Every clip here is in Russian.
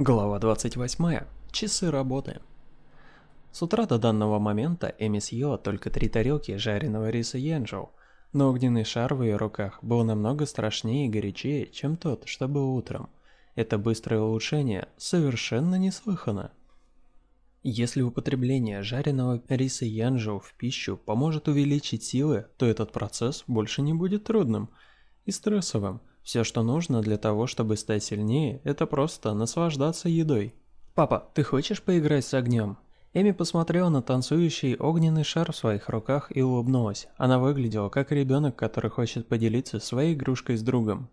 Глава 28. Часы работы. С утра до данного момента Эми съела только три тарелки жареного риса янжоу, но огненный шар в ее руках был намного страшнее и горячее, чем тот, что был утром. Это быстрое улучшение совершенно неслыханно. Если употребление жареного риса янжоу в пищу поможет увеличить силы, то этот процесс больше не будет трудным и стрессовым, все, что нужно для того, чтобы стать сильнее, это просто наслаждаться едой. «Папа, ты хочешь поиграть с огнем?» Эми посмотрела на танцующий огненный шар в своих руках и улыбнулась. Она выглядела как ребенок, который хочет поделиться своей игрушкой с другом.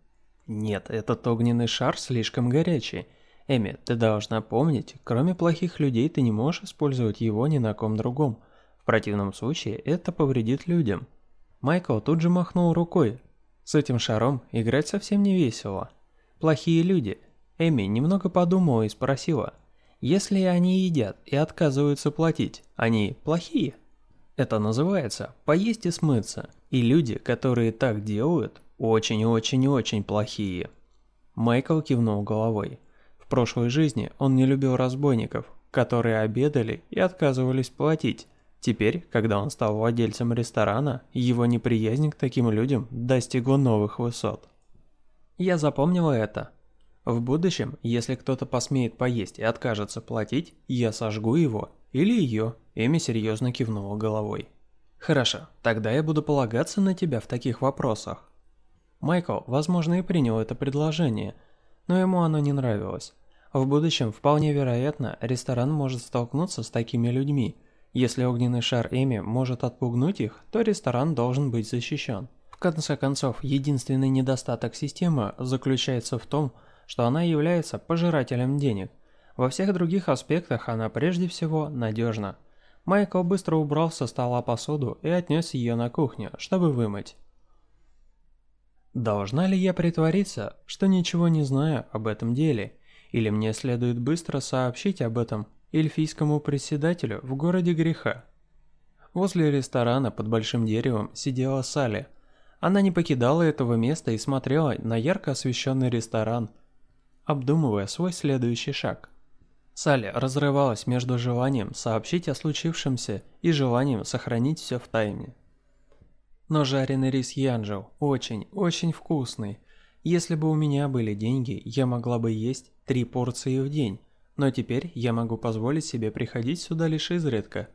«Нет, этот огненный шар слишком горячий. Эми, ты должна помнить, кроме плохих людей ты не можешь использовать его ни на ком другом. В противном случае это повредит людям». Майкл тут же махнул рукой, с этим шаром играть совсем не весело. Плохие люди. Эми немного подумала и спросила, если они едят и отказываются платить, они плохие? Это называется «поесть и смыться», и люди, которые так делают, очень-очень-очень плохие. Майкл кивнул головой. В прошлой жизни он не любил разбойников, которые обедали и отказывались платить, Теперь, когда он стал владельцем ресторана, его неприязнь к таким людям достигла новых высот. Я запомнила это. В будущем, если кто-то посмеет поесть и откажется платить, я сожгу его или ее. Эми серьезно кивнула головой. Хорошо, тогда я буду полагаться на тебя в таких вопросах. Майкл, возможно, и принял это предложение, но ему оно не нравилось. В будущем, вполне вероятно, ресторан может столкнуться с такими людьми – если огненный шар Эми может отпугнуть их, то ресторан должен быть защищен. В конце концов, единственный недостаток системы заключается в том, что она является пожирателем денег. Во всех других аспектах она прежде всего надежна. Майкл быстро убрал со стола посуду и отнес ее на кухню, чтобы вымыть. Должна ли я притвориться, что ничего не знаю об этом деле, или мне следует быстро сообщить об этом эльфийскому председателю в городе греха. Возле ресторана под большим деревом сидела Салли. Она не покидала этого места и смотрела на ярко освещенный ресторан, обдумывая свой следующий шаг. Салли разрывалась между желанием сообщить о случившемся и желанием сохранить все в тайне. Но жареный рис Янджел очень, очень вкусный. Если бы у меня были деньги, я могла бы есть три порции в день, но теперь я могу позволить себе приходить сюда лишь изредка.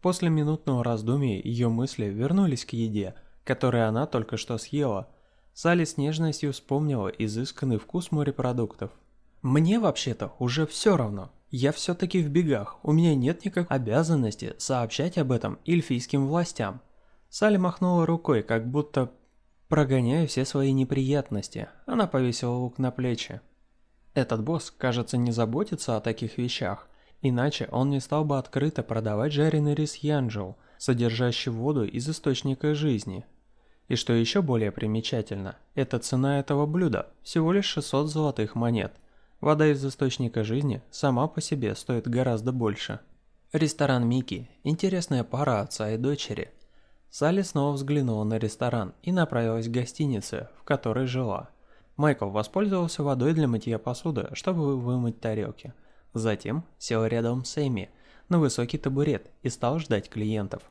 После минутного раздумья ее мысли вернулись к еде, которую она только что съела. Салли с нежностью вспомнила изысканный вкус морепродуктов. «Мне вообще-то уже все равно. Я все-таки в бегах, у меня нет никакой обязанности сообщать об этом эльфийским властям». Салли махнула рукой, как будто прогоняя все свои неприятности. Она повесила лук на плечи. Этот босс, кажется, не заботится о таких вещах, иначе он не стал бы открыто продавать жареный рис Янджоу, содержащий воду из источника жизни. И что еще более примечательно, эта цена этого блюда всего лишь 600 золотых монет. Вода из источника жизни сама по себе стоит гораздо больше. Ресторан Мики – интересная пара отца и дочери. Салли снова взглянула на ресторан и направилась к гостинице, в которой жила. Майкл воспользовался водой для мытья посуды, чтобы вымыть тарелки. Затем сел рядом с Эми на высокий табурет и стал ждать клиентов.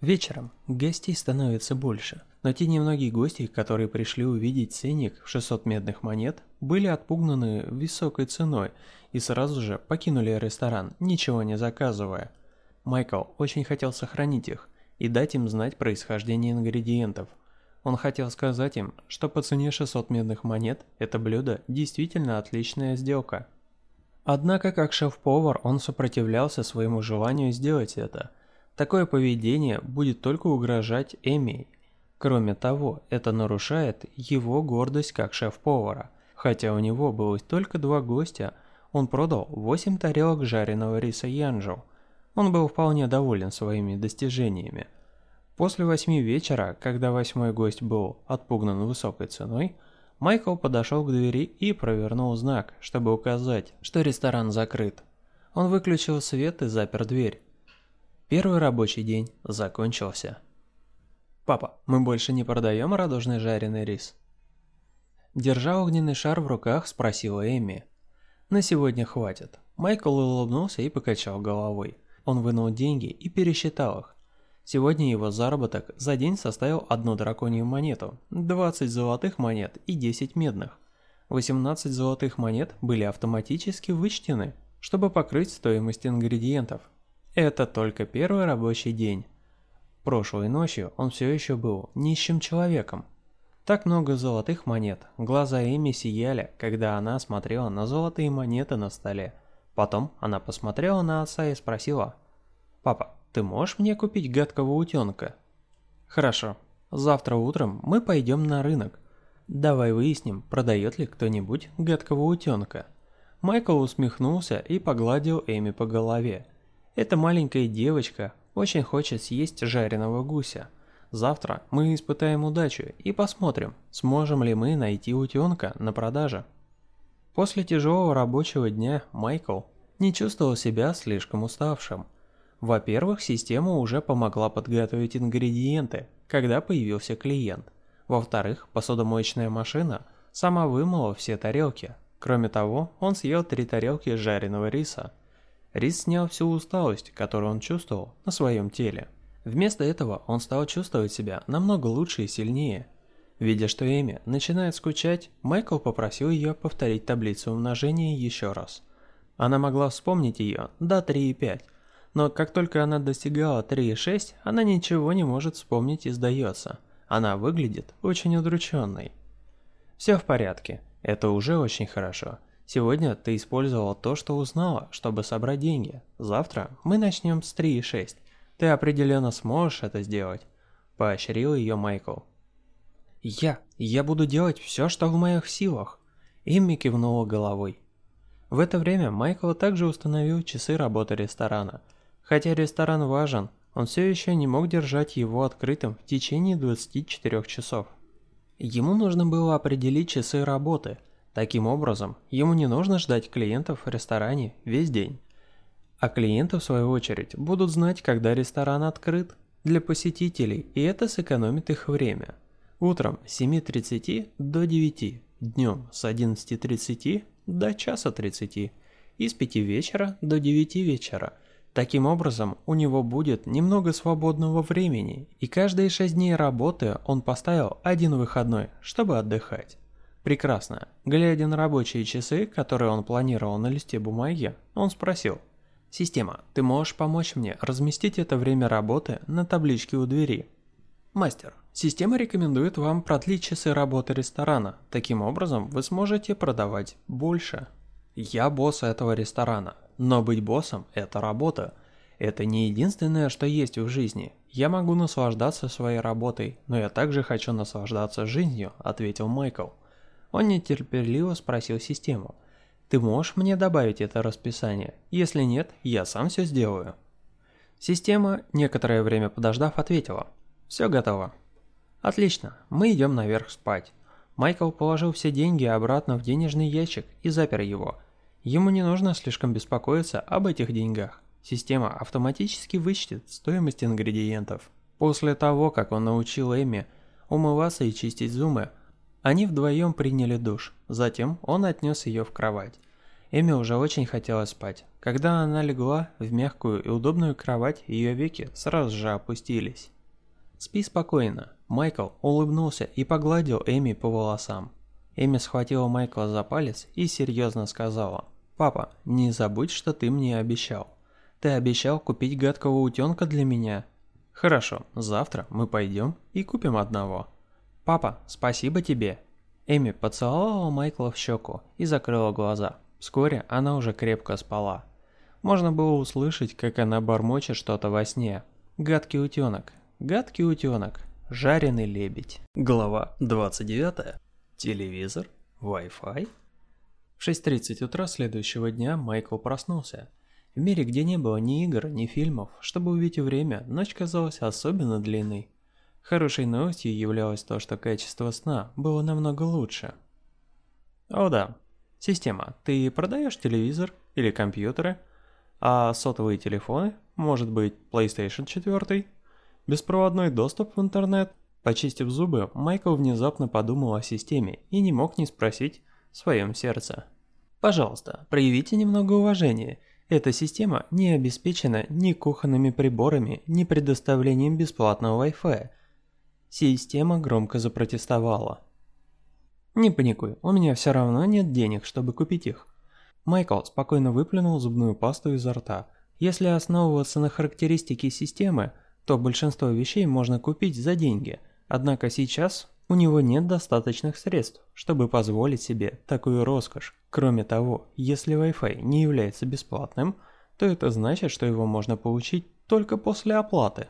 Вечером гостей становится больше, но те немногие гости, которые пришли увидеть ценник в 600 медных монет, были отпугнаны высокой ценой и сразу же покинули ресторан, ничего не заказывая. Майкл очень хотел сохранить их и дать им знать происхождение ингредиентов – он хотел сказать им, что по цене 600 медных монет это блюдо действительно отличная сделка. Однако как шеф-повар он сопротивлялся своему желанию сделать это. Такое поведение будет только угрожать Эми. Кроме того, это нарушает его гордость как шеф-повара. Хотя у него было только два гостя, он продал 8 тарелок жареного риса янжоу. Он был вполне доволен своими достижениями. После восьми вечера, когда восьмой гость был отпугнан высокой ценой, Майкл подошел к двери и провернул знак, чтобы указать, что ресторан закрыт. Он выключил свет и запер дверь. Первый рабочий день закончился. «Папа, мы больше не продаем радужный жареный рис?» Держа огненный шар в руках, спросила Эми. На сегодня хватит. Майкл улыбнулся и покачал головой. Он вынул деньги и пересчитал их. Сегодня его заработок за день составил одну драконью монету, 20 золотых монет и 10 медных. 18 золотых монет были автоматически вычтены, чтобы покрыть стоимость ингредиентов. Это только первый рабочий день. Прошлой ночью он все еще был нищим человеком. Так много золотых монет, глаза Эми сияли, когда она смотрела на золотые монеты на столе. Потом она посмотрела на отца и спросила, «Папа, ты можешь мне купить гадкого утенка?» «Хорошо. Завтра утром мы пойдем на рынок. Давай выясним, продает ли кто-нибудь гадкого утенка». Майкл усмехнулся и погладил Эми по голове. Эта маленькая девочка очень хочет съесть жареного гуся. Завтра мы испытаем удачу и посмотрим, сможем ли мы найти утенка на продаже. После тяжелого рабочего дня Майкл не чувствовал себя слишком уставшим. Во-первых, система уже помогла подготовить ингредиенты, когда появился клиент. Во-вторых, посудомоечная машина сама вымыла все тарелки. Кроме того, он съел три тарелки жареного риса. Рис снял всю усталость, которую он чувствовал на своем теле. Вместо этого он стал чувствовать себя намного лучше и сильнее. Видя, что Эми начинает скучать, Майкл попросил ее повторить таблицу умножения еще раз. Она могла вспомнить ее до 3 и 5, но как только она достигала 3,6, она ничего не может вспомнить и сдается. Она выглядит очень удрученной. Все в порядке, это уже очень хорошо. Сегодня ты использовала то, что узнала, чтобы собрать деньги. Завтра мы начнем с 3,6. Ты определенно сможешь это сделать. Поощрил ее Майкл. Я, я буду делать все, что в моих силах. Имми кивнула головой. В это время Майкл также установил часы работы ресторана – Хотя ресторан важен, он все еще не мог держать его открытым в течение 24 часов. Ему нужно было определить часы работы. Таким образом, ему не нужно ждать клиентов в ресторане весь день. А клиенты, в свою очередь, будут знать, когда ресторан открыт для посетителей, и это сэкономит их время. Утром с 7.30 до 9, днем с 11.30 до часа 30 и с 5 вечера до 9 вечера – Таким образом, у него будет немного свободного времени, и каждые 6 дней работы он поставил один выходной, чтобы отдыхать. Прекрасно. Глядя на рабочие часы, которые он планировал на листе бумаги, он спросил. «Система, ты можешь помочь мне разместить это время работы на табличке у двери?» «Мастер, система рекомендует вам продлить часы работы ресторана. Таким образом, вы сможете продавать больше». «Я босс этого ресторана. Но быть боссом – это работа. Это не единственное, что есть в жизни. Я могу наслаждаться своей работой, но я также хочу наслаждаться жизнью, ответил Майкл. Он нетерпеливо спросил систему. Ты можешь мне добавить это расписание? Если нет, я сам все сделаю. Система, некоторое время подождав, ответила. Все готово. Отлично, мы идем наверх спать. Майкл положил все деньги обратно в денежный ящик и запер его – Ему не нужно слишком беспокоиться об этих деньгах. Система автоматически вычтет стоимость ингредиентов. После того, как он научил Эми умываться и чистить зубы, они вдвоем приняли душ. Затем он отнес ее в кровать. Эми уже очень хотела спать. Когда она легла в мягкую и удобную кровать, ее веки сразу же опустились. «Спи спокойно». Майкл улыбнулся и погладил Эми по волосам. Эми схватила Майкла за палец и серьезно сказала. «Папа, не забудь, что ты мне обещал. Ты обещал купить гадкого утенка для меня». «Хорошо, завтра мы пойдем и купим одного». «Папа, спасибо тебе». Эми поцеловала Майкла в щеку и закрыла глаза. Вскоре она уже крепко спала. Можно было услышать, как она бормочет что-то во сне. «Гадкий утенок, гадкий утенок, жареный лебедь». Глава 29. Телевизор? Wi-Fi? В 6.30 утра следующего дня Майкл проснулся. В мире, где не было ни игр, ни фильмов, чтобы увидеть время, ночь казалась особенно длинной. Хорошей новостью являлось то, что качество сна было намного лучше. О да. Система, ты продаешь телевизор или компьютеры? А сотовые телефоны? Может быть, PlayStation 4? Беспроводной доступ в интернет? Почистив зубы, Майкл внезапно подумал о системе и не мог не спросить в своем сердце. Пожалуйста, проявите немного уважения. Эта система не обеспечена ни кухонными приборами, ни предоставлением бесплатного Wi-Fi. Система громко запротестовала. «Не паникуй, у меня все равно нет денег, чтобы купить их». Майкл спокойно выплюнул зубную пасту изо рта. Если основываться на характеристике системы, то большинство вещей можно купить за деньги. Однако сейчас у него нет достаточных средств, чтобы позволить себе такую роскошь. Кроме того, если Wi-Fi не является бесплатным, то это значит, что его можно получить только после оплаты.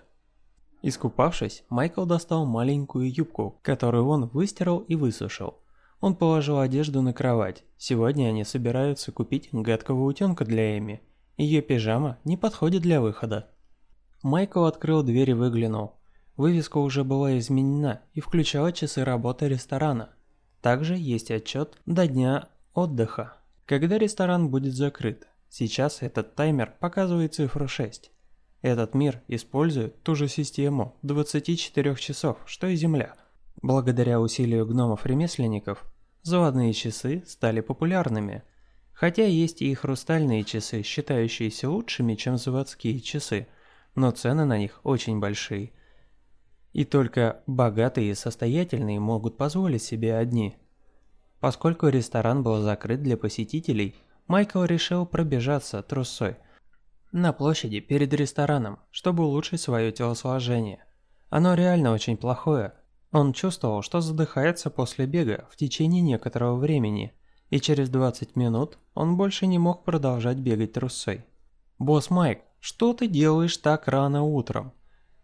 Искупавшись, Майкл достал маленькую юбку, которую он выстирал и высушил. Он положил одежду на кровать. Сегодня они собираются купить гадкого утенка для Эми. Ее пижама не подходит для выхода. Майкл открыл дверь и выглянул. Вывеска уже была изменена и включала часы работы ресторана. Также есть отчет до дня отдыха, когда ресторан будет закрыт. Сейчас этот таймер показывает цифру 6. Этот мир использует ту же систему 24 часов, что и Земля. Благодаря усилию гномов-ремесленников, заводные часы стали популярными. Хотя есть и хрустальные часы, считающиеся лучшими, чем заводские часы, но цены на них очень большие – и только богатые и состоятельные могут позволить себе одни. Поскольку ресторан был закрыт для посетителей, Майкл решил пробежаться трусой на площади перед рестораном, чтобы улучшить свое телосложение. Оно реально очень плохое. Он чувствовал, что задыхается после бега в течение некоторого времени, и через 20 минут он больше не мог продолжать бегать трусой. «Босс Майк, что ты делаешь так рано утром?»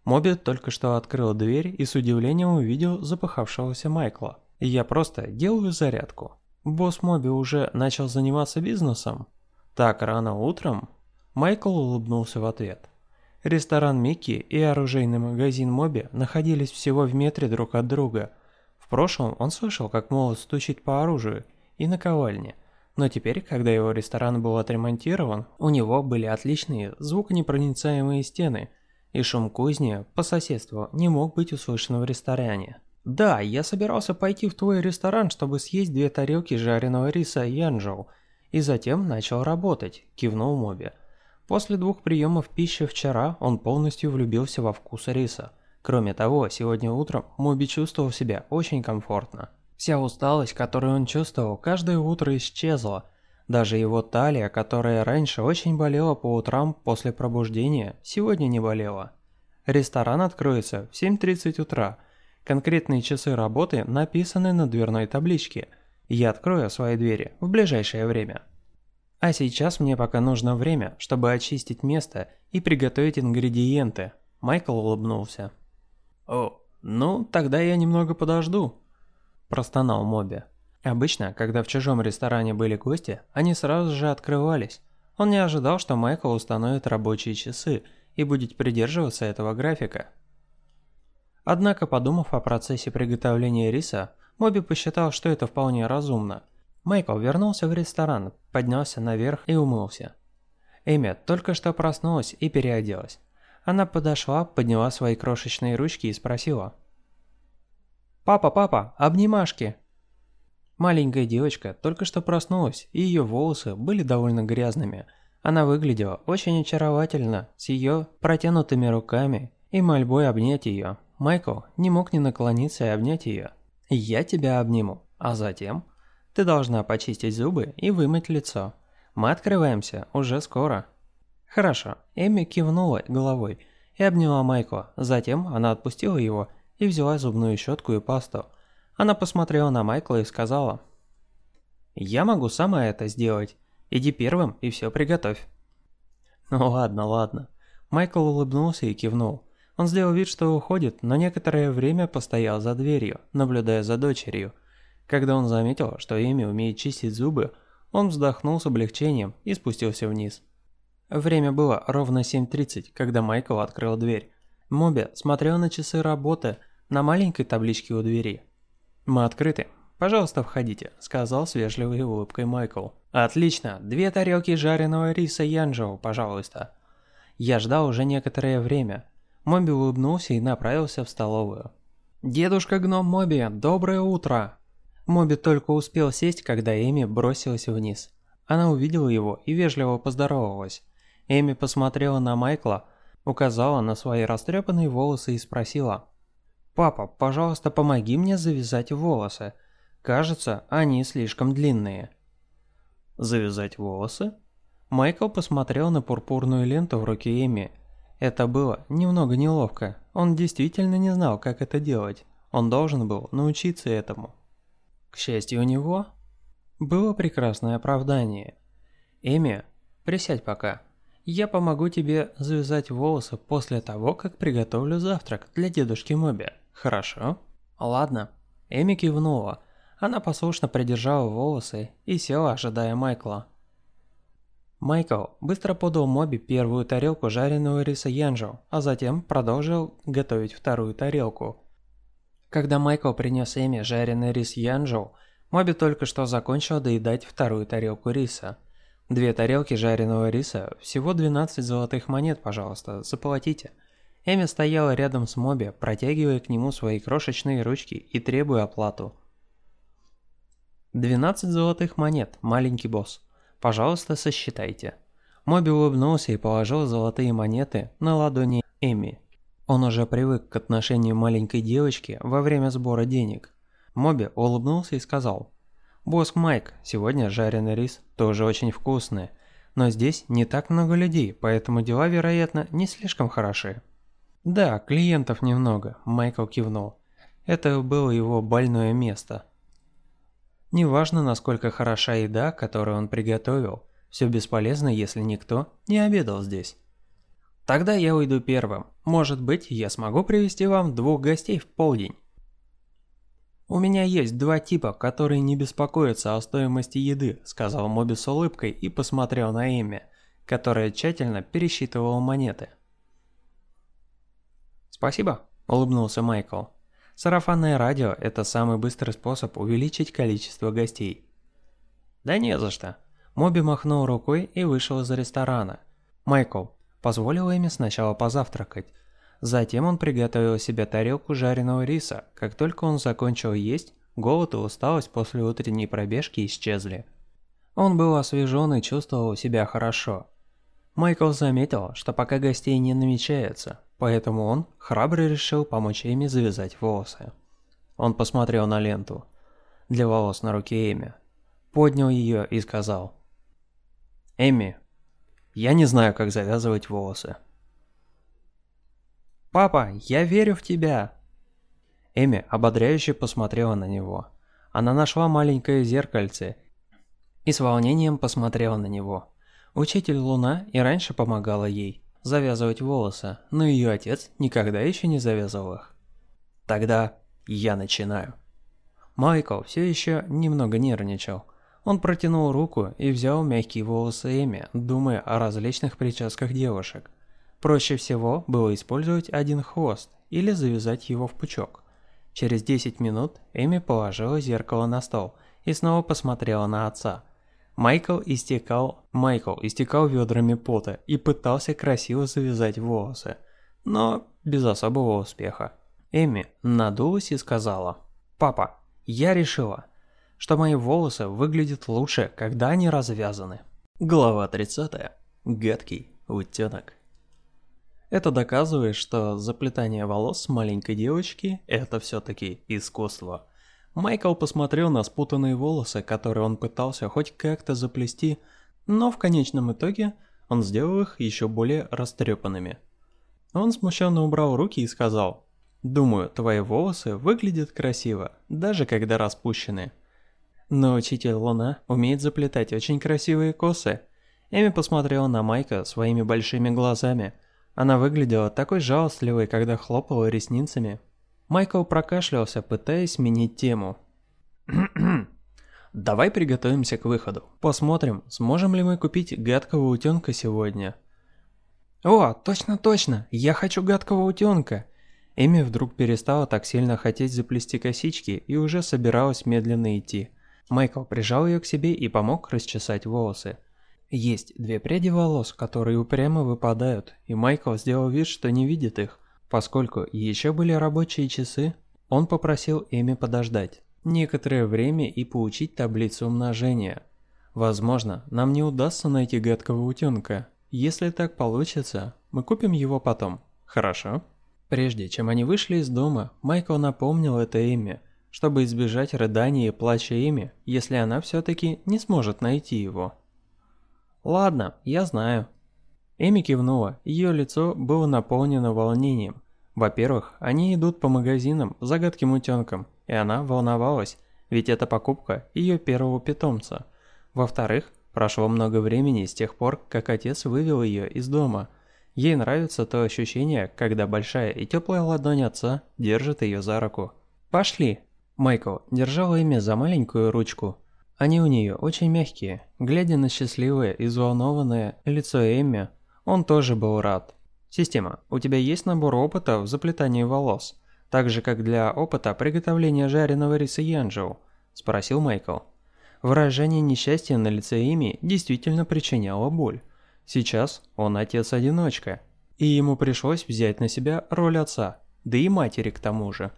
Моби только что открыл дверь и с удивлением увидел запыхавшегося Майкла. «Я просто делаю зарядку». Босс Моби уже начал заниматься бизнесом? Так рано утром? Майкл улыбнулся в ответ. Ресторан Микки и оружейный магазин Моби находились всего в метре друг от друга. В прошлом он слышал, как молот стучит по оружию и наковальне. Но теперь, когда его ресторан был отремонтирован, у него были отличные звуконепроницаемые стены – и шум кузни по соседству не мог быть услышан в ресторане. «Да, я собирался пойти в твой ресторан, чтобы съесть две тарелки жареного риса янжоу, и затем начал работать», – кивнул Моби. После двух приемов пищи вчера он полностью влюбился во вкус риса. Кроме того, сегодня утром Моби чувствовал себя очень комфортно. Вся усталость, которую он чувствовал, каждое утро исчезла – даже его талия, которая раньше очень болела по утрам после пробуждения, сегодня не болела. Ресторан откроется в 7.30 утра. Конкретные часы работы написаны на дверной табличке. Я открою свои двери в ближайшее время. А сейчас мне пока нужно время, чтобы очистить место и приготовить ингредиенты. Майкл улыбнулся. «О, ну, тогда я немного подожду», – простонал Моби. Обычно, когда в чужом ресторане были гости, они сразу же открывались. Он не ожидал, что Майкл установит рабочие часы и будет придерживаться этого графика. Однако, подумав о процессе приготовления риса, Моби посчитал, что это вполне разумно. Майкл вернулся в ресторан, поднялся наверх и умылся. Эми только что проснулась и переоделась. Она подошла, подняла свои крошечные ручки и спросила. «Папа, папа, обнимашки!» Маленькая девочка только что проснулась, и ее волосы были довольно грязными. Она выглядела очень очаровательно, с ее протянутыми руками и мольбой обнять ее. Майкл не мог не наклониться и обнять ее. «Я тебя обниму, а затем ты должна почистить зубы и вымыть лицо. Мы открываемся уже скоро». «Хорошо». Эми кивнула головой и обняла Майкла. Затем она отпустила его и взяла зубную щетку и пасту – она посмотрела на Майкла и сказала. «Я могу сама это сделать. Иди первым и все приготовь». «Ну ладно, ладно». Майкл улыбнулся и кивнул. Он сделал вид, что уходит, но некоторое время постоял за дверью, наблюдая за дочерью. Когда он заметил, что Эми умеет чистить зубы, он вздохнул с облегчением и спустился вниз. Время было ровно 7.30, когда Майкл открыл дверь. Моби смотрел на часы работы на маленькой табличке у двери. «Мы открыты. Пожалуйста, входите», – сказал с вежливой улыбкой Майкл. «Отлично. Две тарелки жареного риса янжоу, пожалуйста». Я ждал уже некоторое время. Моби улыбнулся и направился в столовую. «Дедушка-гном Моби, доброе утро!» Моби только успел сесть, когда Эми бросилась вниз. Она увидела его и вежливо поздоровалась. Эми посмотрела на Майкла, указала на свои растрепанные волосы и спросила. «Папа, пожалуйста, помоги мне завязать волосы. Кажется, они слишком длинные». «Завязать волосы?» Майкл посмотрел на пурпурную ленту в руке Эми. Это было немного неловко. Он действительно не знал, как это делать. Он должен был научиться этому. К счастью, у него было прекрасное оправдание. «Эми, присядь пока. Я помогу тебе завязать волосы после того, как приготовлю завтрак для дедушки Моби. Хорошо?» «Ладно». Эми кивнула. Она послушно придержала волосы и села, ожидая Майкла. Майкл быстро подал Моби первую тарелку жареного риса янжо, а затем продолжил готовить вторую тарелку. Когда Майкл принес Эми жареный рис янжо, Моби только что закончил доедать вторую тарелку риса. Две тарелки жареного риса, всего 12 золотых монет, пожалуйста, заплатите. Эми стояла рядом с Моби, протягивая к нему свои крошечные ручки и требуя оплату. 12 золотых монет, маленький босс. Пожалуйста, сосчитайте. Моби улыбнулся и положил золотые монеты на ладони Эми. Он уже привык к отношению маленькой девочки во время сбора денег. Моби улыбнулся и сказал, «Босс Майк, сегодня жареный рис тоже очень вкусный, но здесь не так много людей, поэтому дела, вероятно, не слишком хороши». «Да, клиентов немного», – Майкл кивнул. Это было его больное место. Неважно, насколько хороша еда, которую он приготовил, все бесполезно, если никто не обедал здесь. Тогда я уйду первым. Может быть, я смогу привести вам двух гостей в полдень. У меня есть два типа, которые не беспокоятся о стоимости еды, сказал Моби с улыбкой и посмотрел на Эми, которая тщательно пересчитывала монеты. Спасибо, улыбнулся Майкл. Сарафанное радио – это самый быстрый способ увеличить количество гостей. Да не за что. Моби махнул рукой и вышел из ресторана. Майкл позволил Эми сначала позавтракать. Затем он приготовил себе тарелку жареного риса. Как только он закончил есть, голод и усталость после утренней пробежки исчезли. Он был освежен и чувствовал себя хорошо. Майкл заметил, что пока гостей не намечается, поэтому он храбро решил помочь Эми завязать волосы. Он посмотрел на ленту для волос на руке Эми, поднял ее и сказал «Эми, я не знаю, как завязывать волосы». «Папа, я верю в тебя!» Эми ободряюще посмотрела на него. Она нашла маленькое зеркальце и с волнением посмотрела на него. Учитель Луна и раньше помогала ей завязывать волосы, но ее отец никогда еще не завязывал их. Тогда я начинаю. Майкл все еще немного нервничал. Он протянул руку и взял мягкие волосы Эми, думая о различных прическах девушек. Проще всего было использовать один хвост или завязать его в пучок. Через 10 минут Эми положила зеркало на стол и снова посмотрела на отца – Майкл истекал, Майкл истекал ведрами пота и пытался красиво завязать волосы, но без особого успеха. Эми надулась и сказала, «Папа, я решила, что мои волосы выглядят лучше, когда они развязаны». Глава 30. Гадкий утенок. Это доказывает, что заплетание волос маленькой девочки – это все-таки искусство. Майкл посмотрел на спутанные волосы, которые он пытался хоть как-то заплести, но в конечном итоге он сделал их еще более растрепанными. Он смущенно убрал руки и сказал, «Думаю, твои волосы выглядят красиво, даже когда распущены». Но учитель Луна умеет заплетать очень красивые косы. Эми посмотрела на Майка своими большими глазами. Она выглядела такой жалостливой, когда хлопала ресницами. Майкл прокашлялся, пытаясь сменить тему. «Давай приготовимся к выходу. Посмотрим, сможем ли мы купить гадкого утенка сегодня». «О, точно-точно! Я хочу гадкого утенка!» Эми вдруг перестала так сильно хотеть заплести косички и уже собиралась медленно идти. Майкл прижал ее к себе и помог расчесать волосы. Есть две пряди волос, которые упрямо выпадают, и Майкл сделал вид, что не видит их. Поскольку еще были рабочие часы, он попросил Эми подождать некоторое время и поучить таблицу умножения. Возможно, нам не удастся найти гадкого утенка. Если так получится, мы купим его потом. Хорошо? Прежде чем они вышли из дома, Майкл напомнил это Эми, чтобы избежать рыдания и плача Эми, если она все-таки не сможет найти его. «Ладно, я знаю». Эми кивнула, ее лицо было наполнено волнением. Во-первых, они идут по магазинам за гадким утенком, и она волновалась, ведь это покупка ее первого питомца. Во-вторых, прошло много времени с тех пор, как отец вывел ее из дома. Ей нравится то ощущение, когда большая и теплая ладонь отца держит ее за руку. «Пошли!» Майкл держал Эми за маленькую ручку, они у нее очень мягкие. Глядя на счастливое и взволнованное лицо Эмми, он тоже был рад. Система, у тебя есть набор опыта в заплетании волос, так же как для опыта приготовления жареного риса Янджоу? Спросил Майкл. Выражение несчастья на лице Эми действительно причиняло боль. Сейчас он отец-одиночка, и ему пришлось взять на себя роль отца, да и матери к тому же.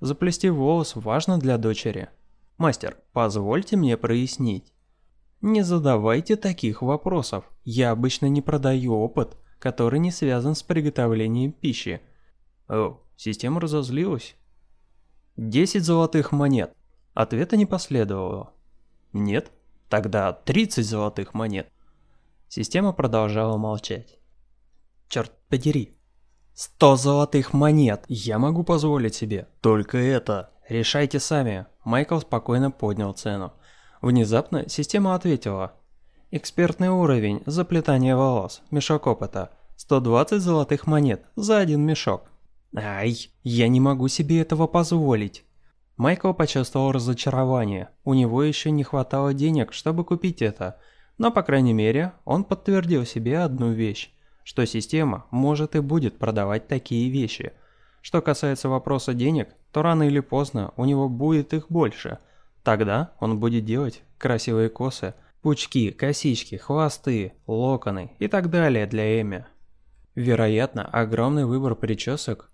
Заплести волос важно для дочери, Мастер, позвольте мне прояснить. Не задавайте таких вопросов. Я обычно не продаю опыт, который не связан с приготовлением пищи. О, система разозлилась. 10 золотых монет. Ответа не последовало. Нет? Тогда 30 золотых монет. Система продолжала молчать. Черт подери. 100 золотых монет. Я могу позволить себе только это. Решайте сами. Майкл спокойно поднял цену. Внезапно система ответила. Экспертный уровень, заплетание волос, мешок опыта. 120 золотых монет за один мешок. Ай, я не могу себе этого позволить. Майкл почувствовал разочарование. У него еще не хватало денег, чтобы купить это. Но, по крайней мере, он подтвердил себе одну вещь, что система может и будет продавать такие вещи – что касается вопроса денег, то рано или поздно у него будет их больше. Тогда он будет делать красивые косы, пучки, косички, хвосты, локоны и так далее для Эми. Вероятно, огромный выбор причесок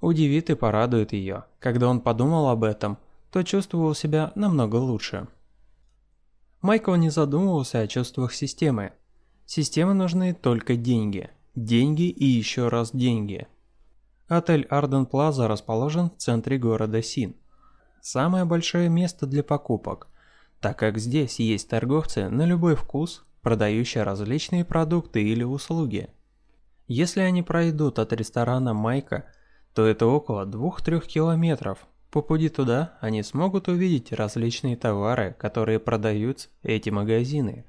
удивит и порадует ее. Когда он подумал об этом, то чувствовал себя намного лучше. Майкл не задумывался о чувствах системы. Системе нужны только деньги. Деньги и еще раз деньги. Отель Арден Плаза расположен в центре города Син. Самое большое место для покупок, так как здесь есть торговцы на любой вкус, продающие различные продукты или услуги. Если они пройдут от ресторана Майка, то это около 2-3 километров. По пути туда они смогут увидеть различные товары, которые продают эти магазины.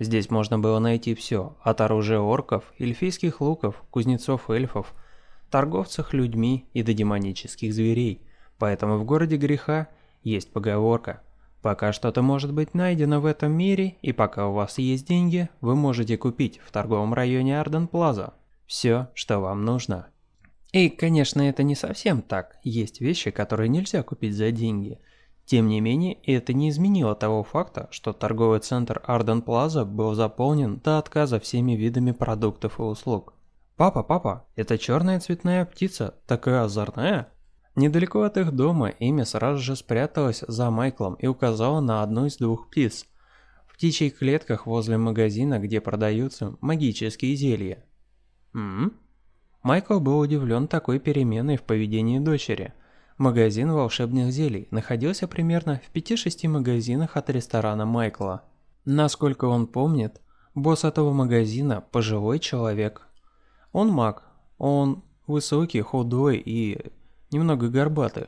Здесь можно было найти все, от оружия орков, эльфийских луков, кузнецов эльфов – торговцах людьми и до демонических зверей. Поэтому в городе греха есть поговорка «Пока что-то может быть найдено в этом мире, и пока у вас есть деньги, вы можете купить в торговом районе Арден Плаза все, что вам нужно». И, конечно, это не совсем так. Есть вещи, которые нельзя купить за деньги. Тем не менее, это не изменило того факта, что торговый центр Арден Плаза был заполнен до отказа всеми видами продуктов и услуг. «Папа, папа, это черная цветная птица, такая озорная!» Недалеко от их дома Эми сразу же спряталась за Майклом и указала на одну из двух птиц. В птичьих клетках возле магазина, где продаются магические зелья. «М?», Майкл был удивлен такой переменой в поведении дочери. Магазин волшебных зелий находился примерно в 5-6 магазинах от ресторана Майкла. Насколько он помнит, босс этого магазина – пожилой человек, он маг. Он высокий, худой и немного горбатый.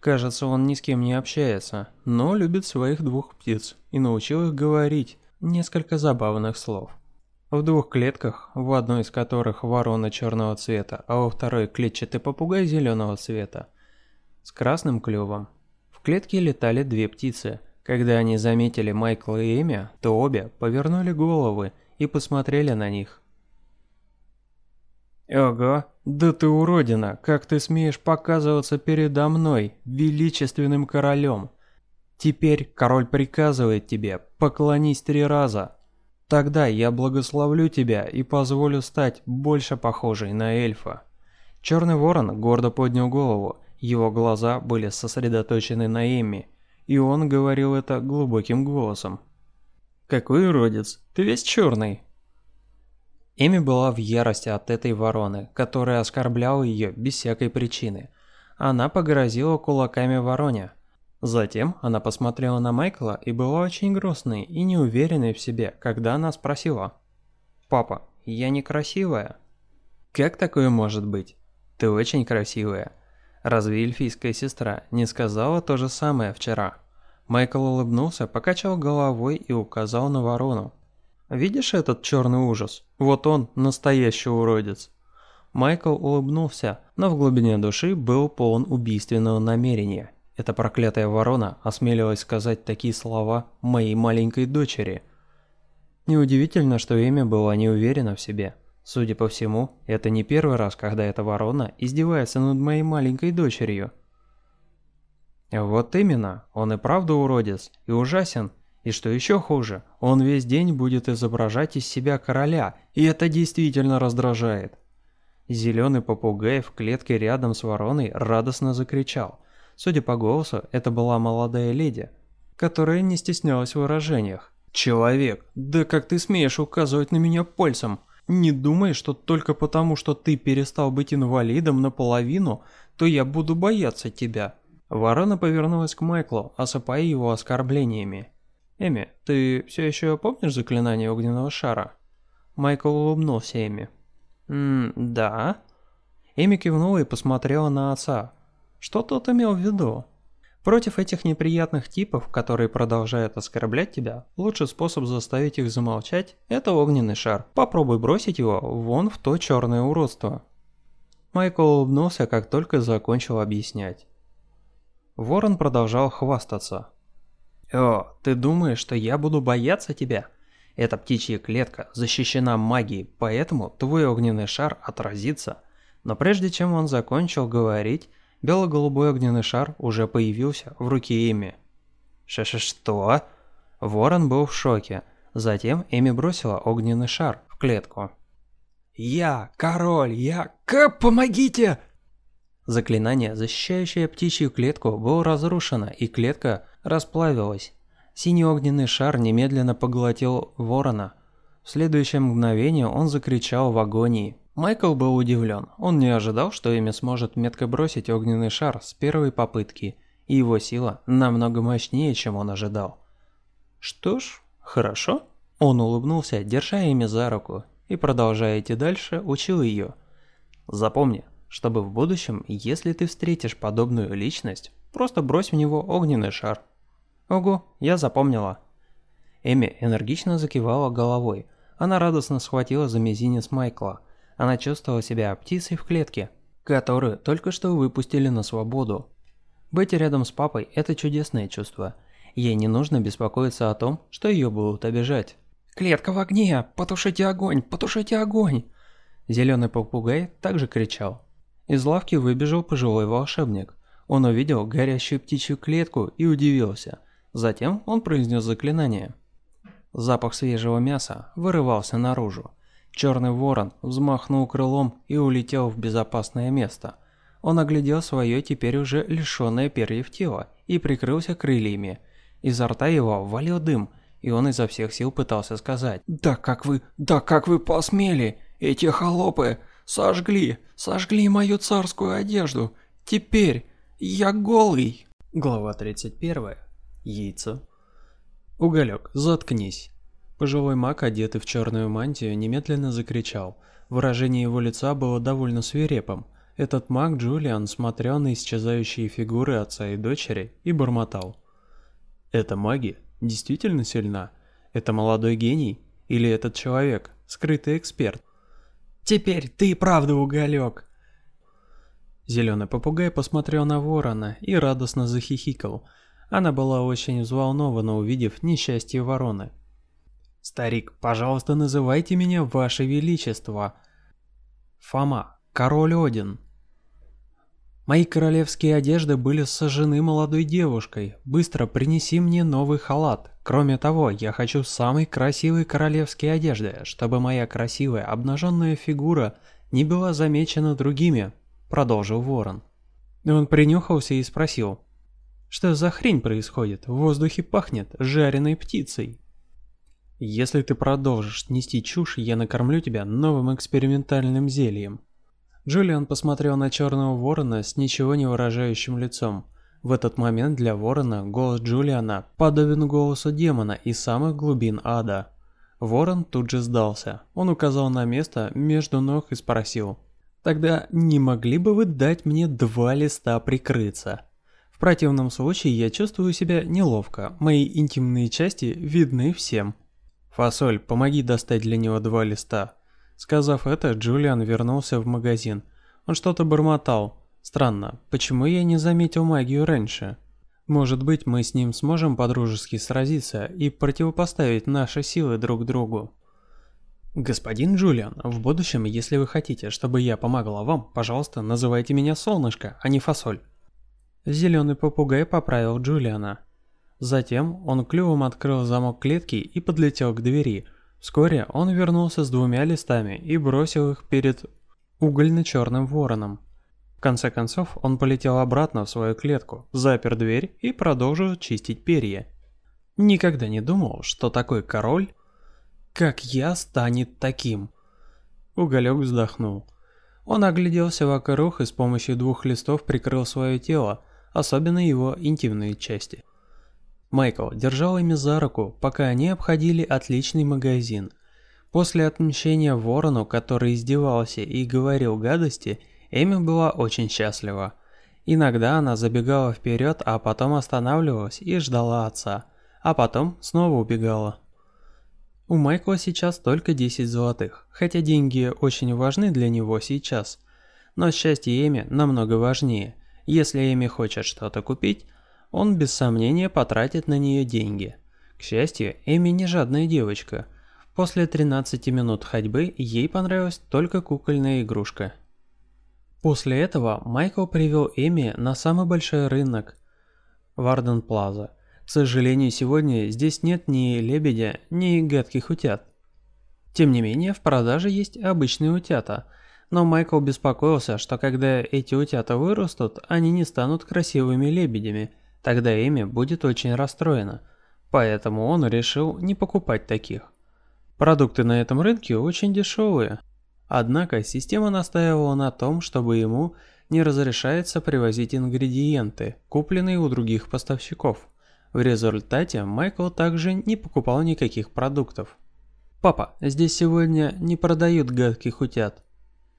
Кажется, он ни с кем не общается, но любит своих двух птиц и научил их говорить несколько забавных слов. В двух клетках, в одной из которых ворона черного цвета, а во второй клетчатый попугай зеленого цвета, с красным клювом. В клетке летали две птицы. Когда они заметили Майкла и Эми, то обе повернули головы и посмотрели на них. «Ого, да ты уродина, как ты смеешь показываться передо мной, величественным королем? Теперь король приказывает тебе, поклонись три раза. Тогда я благословлю тебя и позволю стать больше похожей на эльфа». Черный ворон гордо поднял голову, его глаза были сосредоточены на Эмми, и он говорил это глубоким голосом. Какой уродец, ты весь черный. Эми была в ярости от этой вороны, которая оскорбляла ее без всякой причины. Она погрозила кулаками вороне. Затем она посмотрела на Майкла и была очень грустной и неуверенной в себе, когда она спросила. «Папа, я некрасивая?» «Как такое может быть? Ты очень красивая. Разве эльфийская сестра не сказала то же самое вчера?» Майкл улыбнулся, покачал головой и указал на ворону. «Видишь этот черный ужас? Вот он, настоящий уродец». Майкл улыбнулся, но в глубине души был полон убийственного намерения. Эта проклятая ворона осмелилась сказать такие слова моей маленькой дочери. Неудивительно, что имя была не уверена в себе. Судя по всему, это не первый раз, когда эта ворона издевается над моей маленькой дочерью. Вот именно, он и правда уродец, и ужасен, и что еще хуже, он весь день будет изображать из себя короля, и это действительно раздражает. Зеленый попугай в клетке рядом с вороной радостно закричал. Судя по голосу, это была молодая леди, которая не стеснялась в выражениях. «Человек, да как ты смеешь указывать на меня пальцем? Не думай, что только потому, что ты перестал быть инвалидом наполовину, то я буду бояться тебя». Ворона повернулась к Майклу, осыпая его оскорблениями. «Эми, ты все еще помнишь заклинание огненного шара?» Майкл улыбнулся Эми. «Ммм, да». Эми кивнула и посмотрела на отца. Что тот имел в виду? Против этих неприятных типов, которые продолжают оскорблять тебя, лучший способ заставить их замолчать – это огненный шар. Попробуй бросить его вон в то черное уродство. Майкл улыбнулся, как только закончил объяснять. Ворон продолжал хвастаться. «О, ты думаешь, что я буду бояться тебя? Эта птичья клетка защищена магией, поэтому твой огненный шар отразится». Но прежде чем он закончил говорить, бело-голубой огненный шар уже появился в руке Эми. «Ш-ш-что?» Ворон был в шоке. Затем Эми бросила огненный шар в клетку. «Я король! Я... К... Помогите!» Заклинание, защищающее птичью клетку, было разрушено, и клетка расплавилась. Синий огненный шар немедленно поглотил ворона. В следующее мгновение он закричал в агонии. Майкл был удивлен. Он не ожидал, что Эми сможет метко бросить огненный шар с первой попытки, и его сила намного мощнее, чем он ожидал. Что ж, хорошо. Он улыбнулся, держа Эми за руку, и, продолжая идти дальше, учил ее. Запомни, чтобы в будущем, если ты встретишь подобную личность, просто брось в него огненный шар. Ого, я запомнила. Эми энергично закивала головой. Она радостно схватила за мизинец Майкла. Она чувствовала себя птицей в клетке, которую только что выпустили на свободу. Быть рядом с папой – это чудесное чувство. Ей не нужно беспокоиться о том, что ее будут обижать. «Клетка в огне! Потушите огонь! Потушите огонь!» Зеленый попугай также кричал. Из лавки выбежал пожилой волшебник. Он увидел горящую птичью клетку и удивился. Затем он произнес заклинание. Запах свежего мяса вырывался наружу. Черный ворон взмахнул крылом и улетел в безопасное место. Он оглядел свое теперь уже лишенное перьев тело и прикрылся крыльями. Изо рта его валил дым, и он изо всех сил пытался сказать «Да как вы, да как вы посмели! Эти холопы! Сожгли, сожгли мою царскую одежду. Теперь я голый. Глава 31. Яйцо. Уголек, заткнись. Пожилой маг, одетый в черную мантию, немедленно закричал. Выражение его лица было довольно свирепым. Этот маг Джулиан смотрел на исчезающие фигуры отца и дочери и бормотал. «Эта магия действительно сильна? Это молодой гений? Или этот человек, скрытый эксперт?» Теперь ты и правда уголек. Зеленый попугай посмотрел на ворона и радостно захихикал. Она была очень взволнована, увидев несчастье вороны. «Старик, пожалуйста, называйте меня Ваше Величество». «Фома, король Один», Мои королевские одежды были сожжены молодой девушкой. Быстро принеси мне новый халат. Кроме того, я хочу самой красивой королевской одежды, чтобы моя красивая обнаженная фигура не была замечена другими, продолжил ворон. Он принюхался и спросил, что за хрень происходит, в воздухе пахнет жареной птицей. Если ты продолжишь нести чушь, я накормлю тебя новым экспериментальным зельем. Джулиан посмотрел на черного ворона с ничего не выражающим лицом. В этот момент для ворона голос Джулиана подобен голосу демона из самых глубин ада. Ворон тут же сдался. Он указал на место между ног и спросил. «Тогда не могли бы вы дать мне два листа прикрыться?» В противном случае я чувствую себя неловко, мои интимные части видны всем. «Фасоль, помоги достать для него два листа». Сказав это, Джулиан вернулся в магазин. Он что-то бормотал. Странно, почему я не заметил магию раньше? Может быть, мы с ним сможем подружески сразиться и противопоставить наши силы друг другу. Господин Джулиан, в будущем, если вы хотите, чтобы я помогла вам, пожалуйста, называйте меня Солнышко, а не Фасоль. Зеленый попугай поправил Джулиана. Затем он клювом открыл замок клетки и подлетел к двери. Вскоре он вернулся с двумя листами и бросил их перед угольно-черным вороном. В конце концов, он полетел обратно в свою клетку, запер дверь и продолжил чистить перья. Никогда не думал, что такой король, как я, станет таким. Уголек вздохнул. Он огляделся вокруг и с помощью двух листов прикрыл свое тело, особенно его интимные части. Майкл держал ими за руку, пока они обходили отличный магазин. После отмщения ворону, который издевался и говорил гадости, Эми была очень счастлива. Иногда она забегала вперед, а потом останавливалась и ждала отца, а потом снова убегала. У Майкла сейчас только 10 золотых, хотя деньги очень важны для него сейчас. Но счастье Эми намного важнее. Если Эми хочет что-то купить, он без сомнения потратит на нее деньги. К счастью, Эми не жадная девочка. После 13 минут ходьбы ей понравилась только кукольная игрушка. После этого Майкл привел Эми на самый большой рынок – Варден Плаза. К сожалению, сегодня здесь нет ни лебедя, ни гадких утят. Тем не менее, в продаже есть обычные утята, но Майкл беспокоился, что когда эти утята вырастут, они не станут красивыми лебедями – Тогда Эми будет очень расстроена, поэтому он решил не покупать таких. Продукты на этом рынке очень дешевые. Однако система настаивала на том, чтобы ему не разрешается привозить ингредиенты, купленные у других поставщиков. В результате Майкл также не покупал никаких продуктов. «Папа, здесь сегодня не продают гадких утят».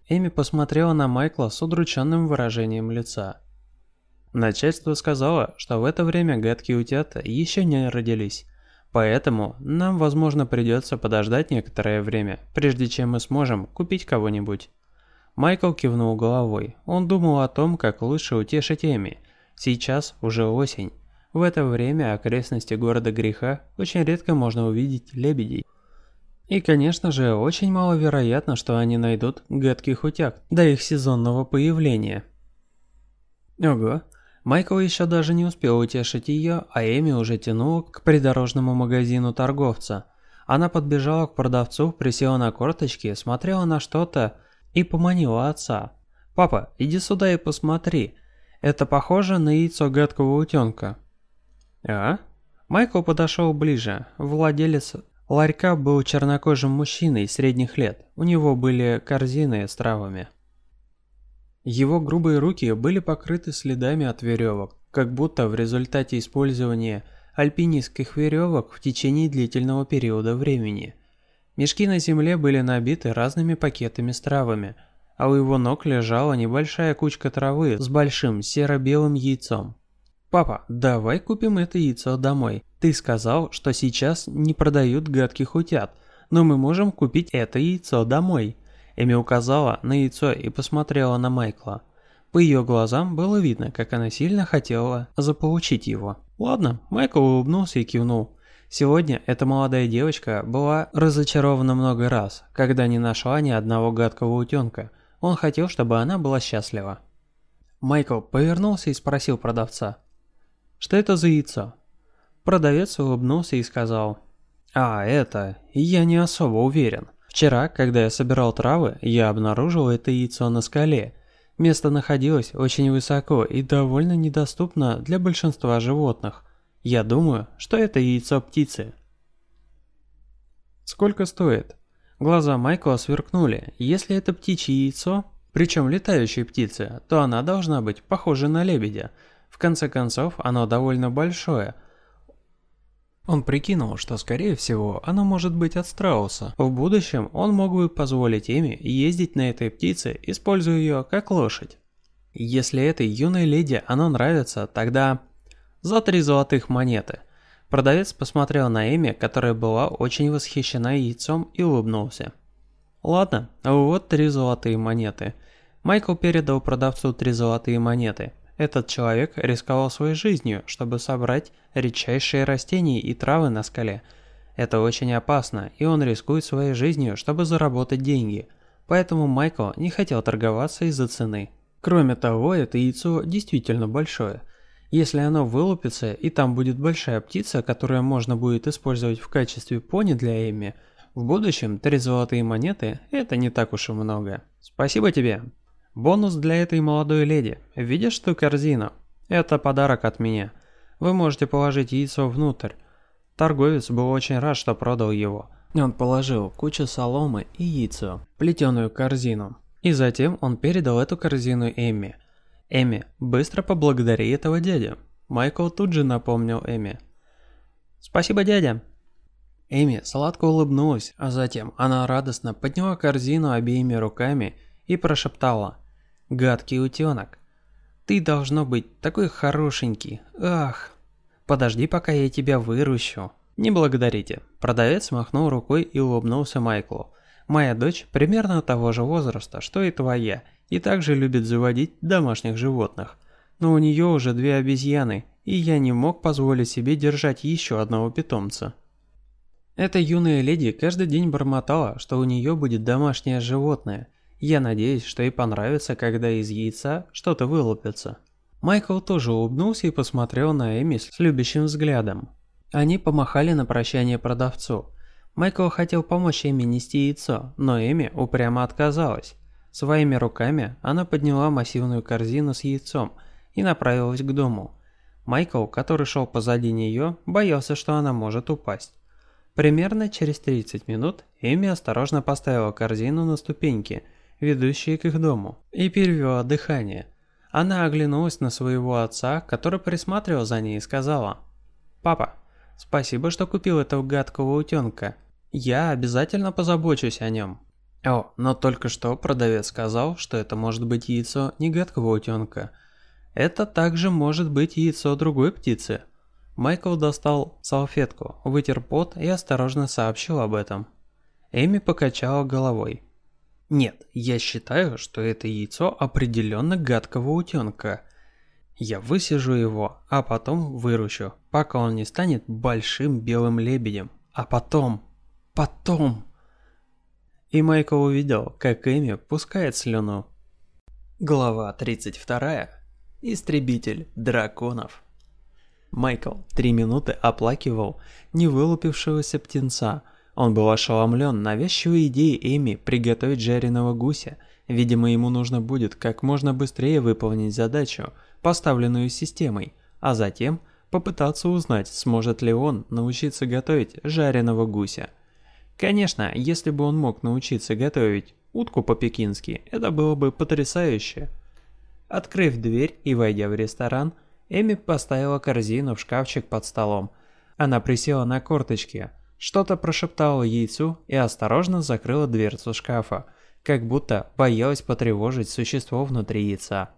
Эми посмотрела на Майкла с удрученным выражением лица. Начальство сказало, что в это время гадкие утята еще не родились. Поэтому нам, возможно, придется подождать некоторое время, прежде чем мы сможем купить кого-нибудь. Майкл кивнул головой. Он думал о том, как лучше утешить Эми. Сейчас уже осень. В это время окрестности города греха очень редко можно увидеть лебедей. И, конечно же, очень маловероятно, что они найдут гадких утят до их сезонного появления. Ого, Майкл еще даже не успел утешить ее, а Эми уже тянула к придорожному магазину торговца. Она подбежала к продавцу, присела на корточки, смотрела на что-то и поманила отца. «Папа, иди сюда и посмотри. Это похоже на яйцо гадкого утенка». «А?» Майкл подошел ближе. Владелец ларька был чернокожим мужчиной средних лет. У него были корзины с травами. Его грубые руки были покрыты следами от веревок, как будто в результате использования альпинистских веревок в течение длительного периода времени. Мешки на земле были набиты разными пакетами с травами, а у его ног лежала небольшая кучка травы с большим серо-белым яйцом. «Папа, давай купим это яйцо домой. Ты сказал, что сейчас не продают гадких утят, но мы можем купить это яйцо домой», Эми указала на яйцо и посмотрела на Майкла. По ее глазам было видно, как она сильно хотела заполучить его. Ладно, Майкл улыбнулся и кивнул. Сегодня эта молодая девочка была разочарована много раз, когда не нашла ни одного гадкого утенка. Он хотел, чтобы она была счастлива. Майкл повернулся и спросил продавца. «Что это за яйцо?» Продавец улыбнулся и сказал. «А, это... Я не особо уверен. Вчера, когда я собирал травы, я обнаружил это яйцо на скале. Место находилось очень высоко и довольно недоступно для большинства животных. Я думаю, что это яйцо птицы. Сколько стоит? Глаза Майкла сверкнули. Если это птичье яйцо, причем летающей птицы, то она должна быть похожа на лебедя. В конце концов, оно довольно большое. Он прикинул, что скорее всего оно может быть от страуса. В будущем он мог бы позволить Эми ездить на этой птице, используя ее как лошадь. Если этой юной леди оно нравится, тогда... За три золотых монеты. Продавец посмотрел на Эми, которая была очень восхищена яйцом и улыбнулся. Ладно, вот три золотые монеты. Майкл передал продавцу три золотые монеты. Этот человек рисковал своей жизнью, чтобы собрать редчайшие растения и травы на скале. Это очень опасно, и он рискует своей жизнью, чтобы заработать деньги. Поэтому Майкл не хотел торговаться из-за цены. Кроме того, это яйцо действительно большое – если оно вылупится, и там будет большая птица, которую можно будет использовать в качестве пони для Эми, в будущем три золотые монеты – это не так уж и много. Спасибо тебе. Бонус для этой молодой леди. Видишь ту корзину? Это подарок от меня. Вы можете положить яйцо внутрь. Торговец был очень рад, что продал его. Он положил кучу соломы и яйцо, плетеную корзину. И затем он передал эту корзину Эмми – Эми, быстро поблагодари этого дядю. Майкл тут же напомнил Эми. Спасибо, дядя. Эми сладко улыбнулась, а затем она радостно подняла корзину обеими руками и прошептала. «Гадкий утенок, ты должно быть такой хорошенький, ах! Подожди, пока я тебя выращу». «Не благодарите». Продавец махнул рукой и улыбнулся Майклу. «Моя дочь примерно того же возраста, что и твоя, и также любит заводить домашних животных. Но у нее уже две обезьяны, и я не мог позволить себе держать еще одного питомца. Эта юная леди каждый день бормотала, что у нее будет домашнее животное. Я надеюсь, что ей понравится, когда из яйца что-то вылупится. Майкл тоже улыбнулся и посмотрел на Эми с любящим взглядом. Они помахали на прощание продавцу. Майкл хотел помочь Эми нести яйцо, но Эми упрямо отказалась. Своими руками она подняла массивную корзину с яйцом и направилась к дому. Майкл, который шел позади нее, боялся, что она может упасть. Примерно через 30 минут Эми осторожно поставила корзину на ступеньки, ведущие к их дому, и перевела дыхание. Она оглянулась на своего отца, который присматривал за ней и сказала, «Папа, спасибо, что купил этого гадкого утенка. Я обязательно позабочусь о нем». О, но только что продавец сказал, что это может быть яйцо не гадкого утенка. Это также может быть яйцо другой птицы. Майкл достал салфетку, вытер пот и осторожно сообщил об этом. Эми покачала головой. Нет, я считаю, что это яйцо определенно гадкого утенка. Я высижу его, а потом выручу, пока он не станет большим белым лебедем. А потом... Потом... И Майкл увидел, как Эми пускает слюну. Глава 32. Истребитель драконов. Майкл три минуты оплакивал невылупившегося птенца. Он был ошеломлен навязчивой идеей Эми приготовить жареного гуся. Видимо, ему нужно будет как можно быстрее выполнить задачу, поставленную системой, а затем попытаться узнать, сможет ли он научиться готовить жареного гуся. Конечно, если бы он мог научиться готовить утку по-пекински, это было бы потрясающе. Открыв дверь и войдя в ресторан, Эми поставила корзину в шкафчик под столом. Она присела на корточки, что-то прошептала яйцу и осторожно закрыла дверцу шкафа, как будто боялась потревожить существо внутри яйца.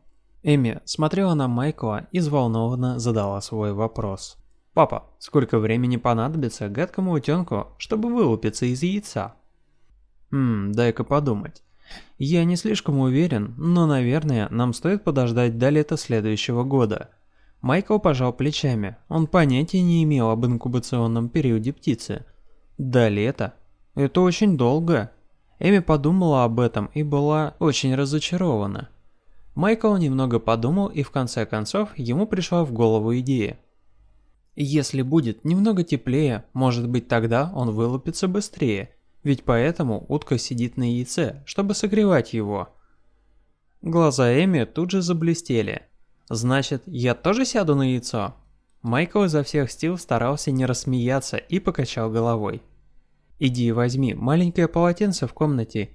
Эми смотрела на Майкла и взволнованно задала свой вопрос. «Папа, сколько времени понадобится гадкому утенку, чтобы вылупиться из яйца?» «Хм, дай-ка подумать. Я не слишком уверен, но, наверное, нам стоит подождать до лета следующего года». Майкл пожал плечами. Он понятия не имел об инкубационном периоде птицы. До лета? Это очень долго. Эми подумала об этом и была очень разочарована. Майкл немного подумал и в конце концов ему пришла в голову идея. Если будет немного теплее, может быть тогда он вылупится быстрее, ведь поэтому утка сидит на яйце, чтобы согревать его. Глаза Эми тут же заблестели. Значит, я тоже сяду на яйцо? Майкл изо всех сил старался не рассмеяться и покачал головой. Иди возьми маленькое полотенце в комнате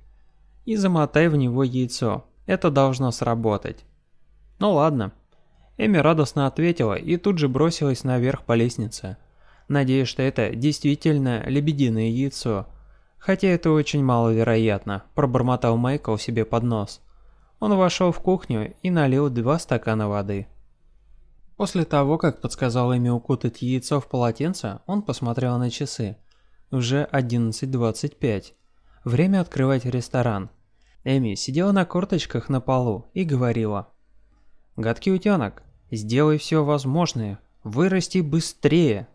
и замотай в него яйцо. Это должно сработать. Ну ладно. Эми радостно ответила и тут же бросилась наверх по лестнице. Надеюсь, что это действительно лебединое яйцо. Хотя это очень маловероятно, пробормотал Майкл себе под нос. Он вошел в кухню и налил два стакана воды. После того, как подсказал Эми укутать яйцо в полотенце, он посмотрел на часы. Уже 11.25. Время открывать ресторан. Эми сидела на корточках на полу и говорила. «Гадкий утенок, сделай все возможное, вырасти быстрее!»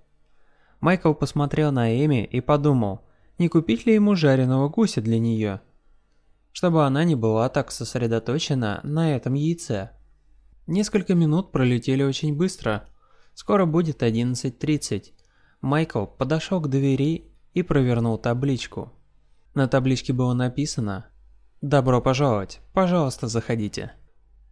Майкл посмотрел на Эми и подумал, не купить ли ему жареного гуся для нее, чтобы она не была так сосредоточена на этом яйце. Несколько минут пролетели очень быстро. Скоро будет 11.30. Майкл подошел к двери и провернул табличку. На табличке было написано «Добро пожаловать, пожалуйста, заходите».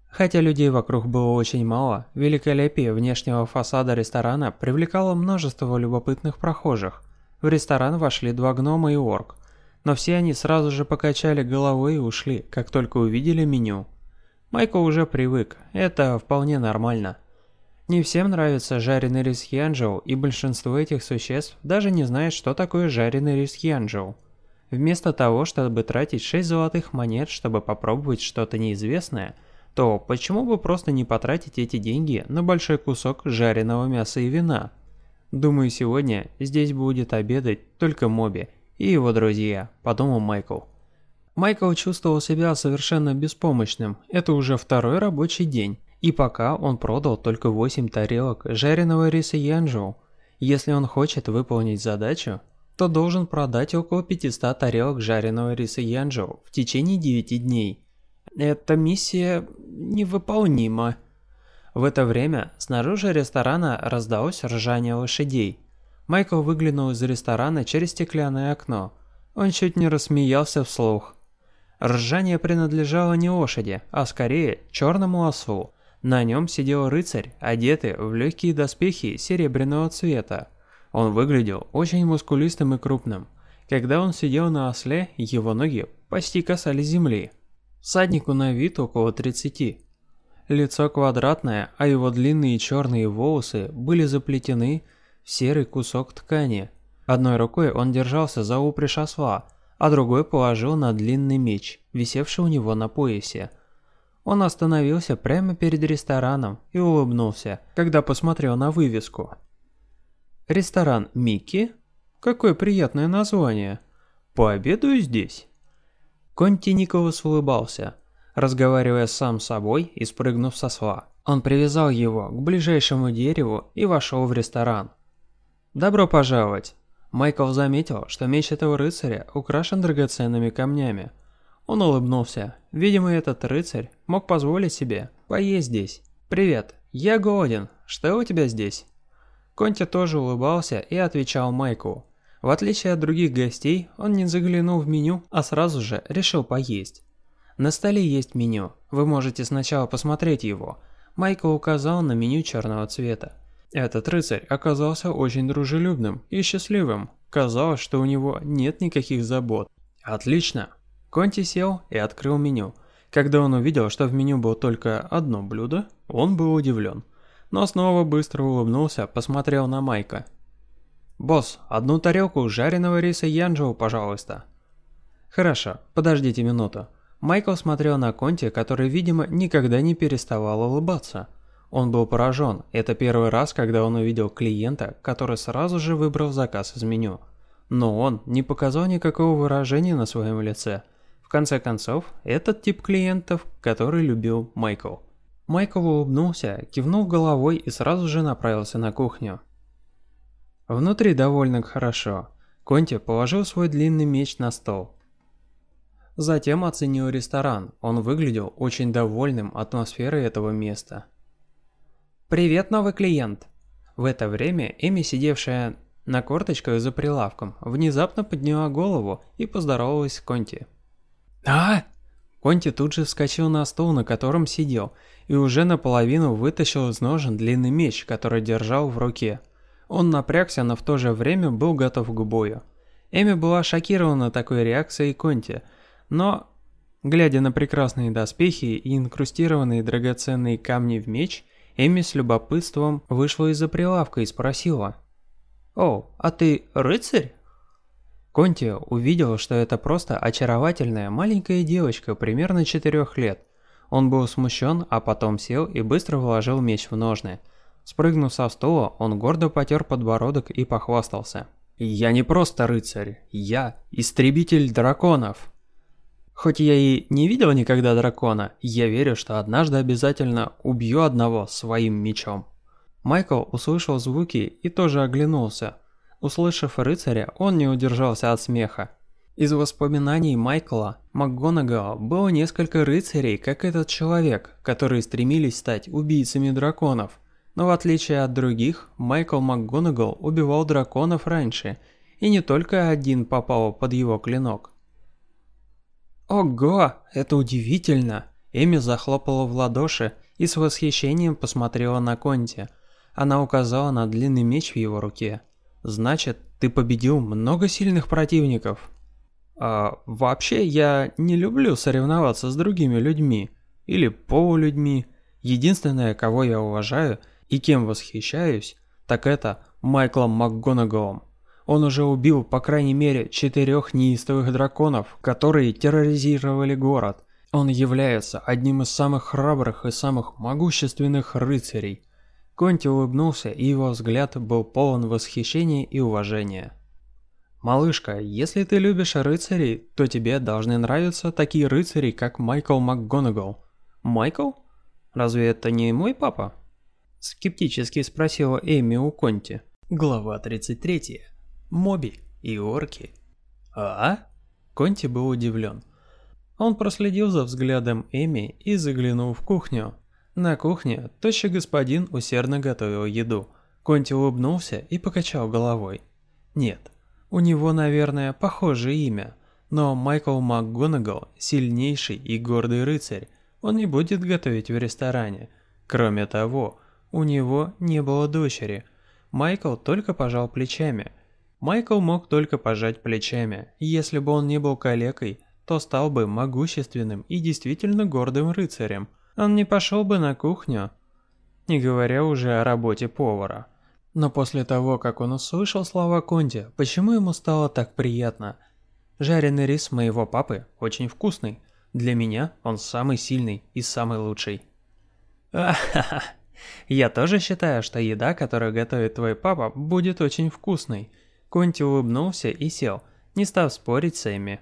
Хотя людей вокруг было очень мало, великолепие внешнего фасада ресторана привлекало множество любопытных прохожих. В ресторан вошли два гнома и орк, но все они сразу же покачали головой и ушли, как только увидели меню. Майкл уже привык, это вполне нормально. Не всем нравится жареный рис янджоу, и большинство этих существ даже не знает, что такое жареный рис янджоу. Вместо того, чтобы тратить 6 золотых монет, чтобы попробовать что-то неизвестное – то почему бы просто не потратить эти деньги на большой кусок жареного мяса и вина? Думаю, сегодня здесь будет обедать только Моби и его друзья, подумал Майкл. Майкл чувствовал себя совершенно беспомощным, это уже второй рабочий день, и пока он продал только 8 тарелок жареного риса янжоу. Если он хочет выполнить задачу, то должен продать около 500 тарелок жареного риса янжоу в течение 9 дней. Эта миссия невыполнима. В это время снаружи ресторана раздалось ржание лошадей. Майкл выглянул из ресторана через стеклянное окно. Он чуть не рассмеялся вслух. Ржание принадлежало не лошади, а скорее черному ослу. На нем сидел рыцарь, одетый в легкие доспехи серебряного цвета. Он выглядел очень мускулистым и крупным. Когда он сидел на осле, его ноги почти касались земли. Саднику на вид около 30. Лицо квадратное, а его длинные черные волосы были заплетены серый кусок ткани. Одной рукой он держался за упряжь осла, а другой положил на длинный меч, висевший у него на поясе. Он остановился прямо перед рестораном и улыбнулся, когда посмотрел на вывеску. «Ресторан Микки? Какое приятное название! Пообедаю здесь!» Конти Николас улыбался, разговаривая сам с собой и спрыгнув со сла. Он привязал его к ближайшему дереву и вошел в ресторан. «Добро пожаловать!» Майкл заметил, что меч этого рыцаря украшен драгоценными камнями. Он улыбнулся. Видимо, этот рыцарь мог позволить себе поесть здесь. «Привет, я голоден. Что у тебя здесь?» Конти тоже улыбался и отвечал Майку. В отличие от других гостей, он не заглянул в меню, а сразу же решил поесть. На столе есть меню, вы можете сначала посмотреть его. Майкл указал на меню черного цвета. Этот рыцарь оказался очень дружелюбным и счастливым. Казалось, что у него нет никаких забот. Отлично. Конти сел и открыл меню. Когда он увидел, что в меню было только одно блюдо, он был удивлен. Но снова быстро улыбнулся, посмотрел на Майка «Босс, одну тарелку жареного риса янджоу, пожалуйста». «Хорошо, подождите минуту». Майкл смотрел на Конти, который, видимо, никогда не переставал улыбаться. Он был поражен. Это первый раз, когда он увидел клиента, который сразу же выбрал заказ из меню. Но он не показал никакого выражения на своем лице. В конце концов, этот тип клиентов, который любил Майкл. Майкл улыбнулся, кивнул головой и сразу же направился на кухню. Внутри довольно хорошо. Конти положил свой длинный меч на стол. Затем оценил ресторан. Он выглядел очень довольным атмосферой этого места. «Привет, новый клиент!» В это время Эми, сидевшая на корточках за прилавком, внезапно подняла голову и поздоровалась с Конти. «А!» Конти тут же вскочил на стол, на котором сидел, и уже наполовину вытащил из ножен длинный меч, который держал в руке. Он напрягся, но в то же время был готов к бою. Эми была шокирована такой реакцией Конти, но, глядя на прекрасные доспехи и инкрустированные драгоценные камни в меч, Эми с любопытством вышла из-за прилавка и спросила. «О, а ты рыцарь?» Конти увидел, что это просто очаровательная маленькая девочка примерно четырех лет. Он был смущен, а потом сел и быстро вложил меч в ножны. Спрыгнув со стула, он гордо потер подбородок и похвастался. «Я не просто рыцарь, я истребитель драконов!» Хоть я и не видел никогда дракона, я верю, что однажды обязательно убью одного своим мечом. Майкл услышал звуки и тоже оглянулся. Услышав рыцаря, он не удержался от смеха. Из воспоминаний Майкла МакГонагала было несколько рыцарей, как этот человек, которые стремились стать убийцами драконов. Но в отличие от других, Майкл МакГонагал убивал драконов раньше, и не только один попал под его клинок. «Ого, это удивительно!» Эми захлопала в ладоши и с восхищением посмотрела на Конти. Она указала на длинный меч в его руке. «Значит, ты победил много сильных противников?» «А вообще, я не люблю соревноваться с другими людьми. Или полулюдьми. Единственное, кого я уважаю и кем восхищаюсь, так это Майклом МакГонагалом. Он уже убил по крайней мере четырех неистовых драконов, которые терроризировали город. Он является одним из самых храбрых и самых могущественных рыцарей. Конти улыбнулся, и его взгляд был полон восхищения и уважения. «Малышка, если ты любишь рыцарей, то тебе должны нравиться такие рыцари, как Майкл МакГонагал». «Майкл? Разве это не мой папа?» Скептически спросила Эми у Конти. Глава 33. Моби и орки. А? Конти был удивлен. Он проследил за взглядом Эми и заглянул в кухню. На кухне тощий господин усердно готовил еду. Конти улыбнулся и покачал головой. Нет, у него, наверное, похожее имя, но Майкл МакГонагал – сильнейший и гордый рыцарь. Он не будет готовить в ресторане. Кроме того, у него не было дочери. Майкл только пожал плечами – Майкл мог только пожать плечами. Если бы он не был калекой, то стал бы могущественным и действительно гордым рыцарем. Он не пошел бы на кухню, не говоря уже о работе повара. Но после того, как он услышал слова Конди, почему ему стало так приятно? Жареный рис моего папы очень вкусный. Для меня он самый сильный и самый лучший. Ахаха. Я тоже считаю, что еда, которую готовит твой папа, будет очень вкусной. Конти улыбнулся и сел, не став спорить с Эми.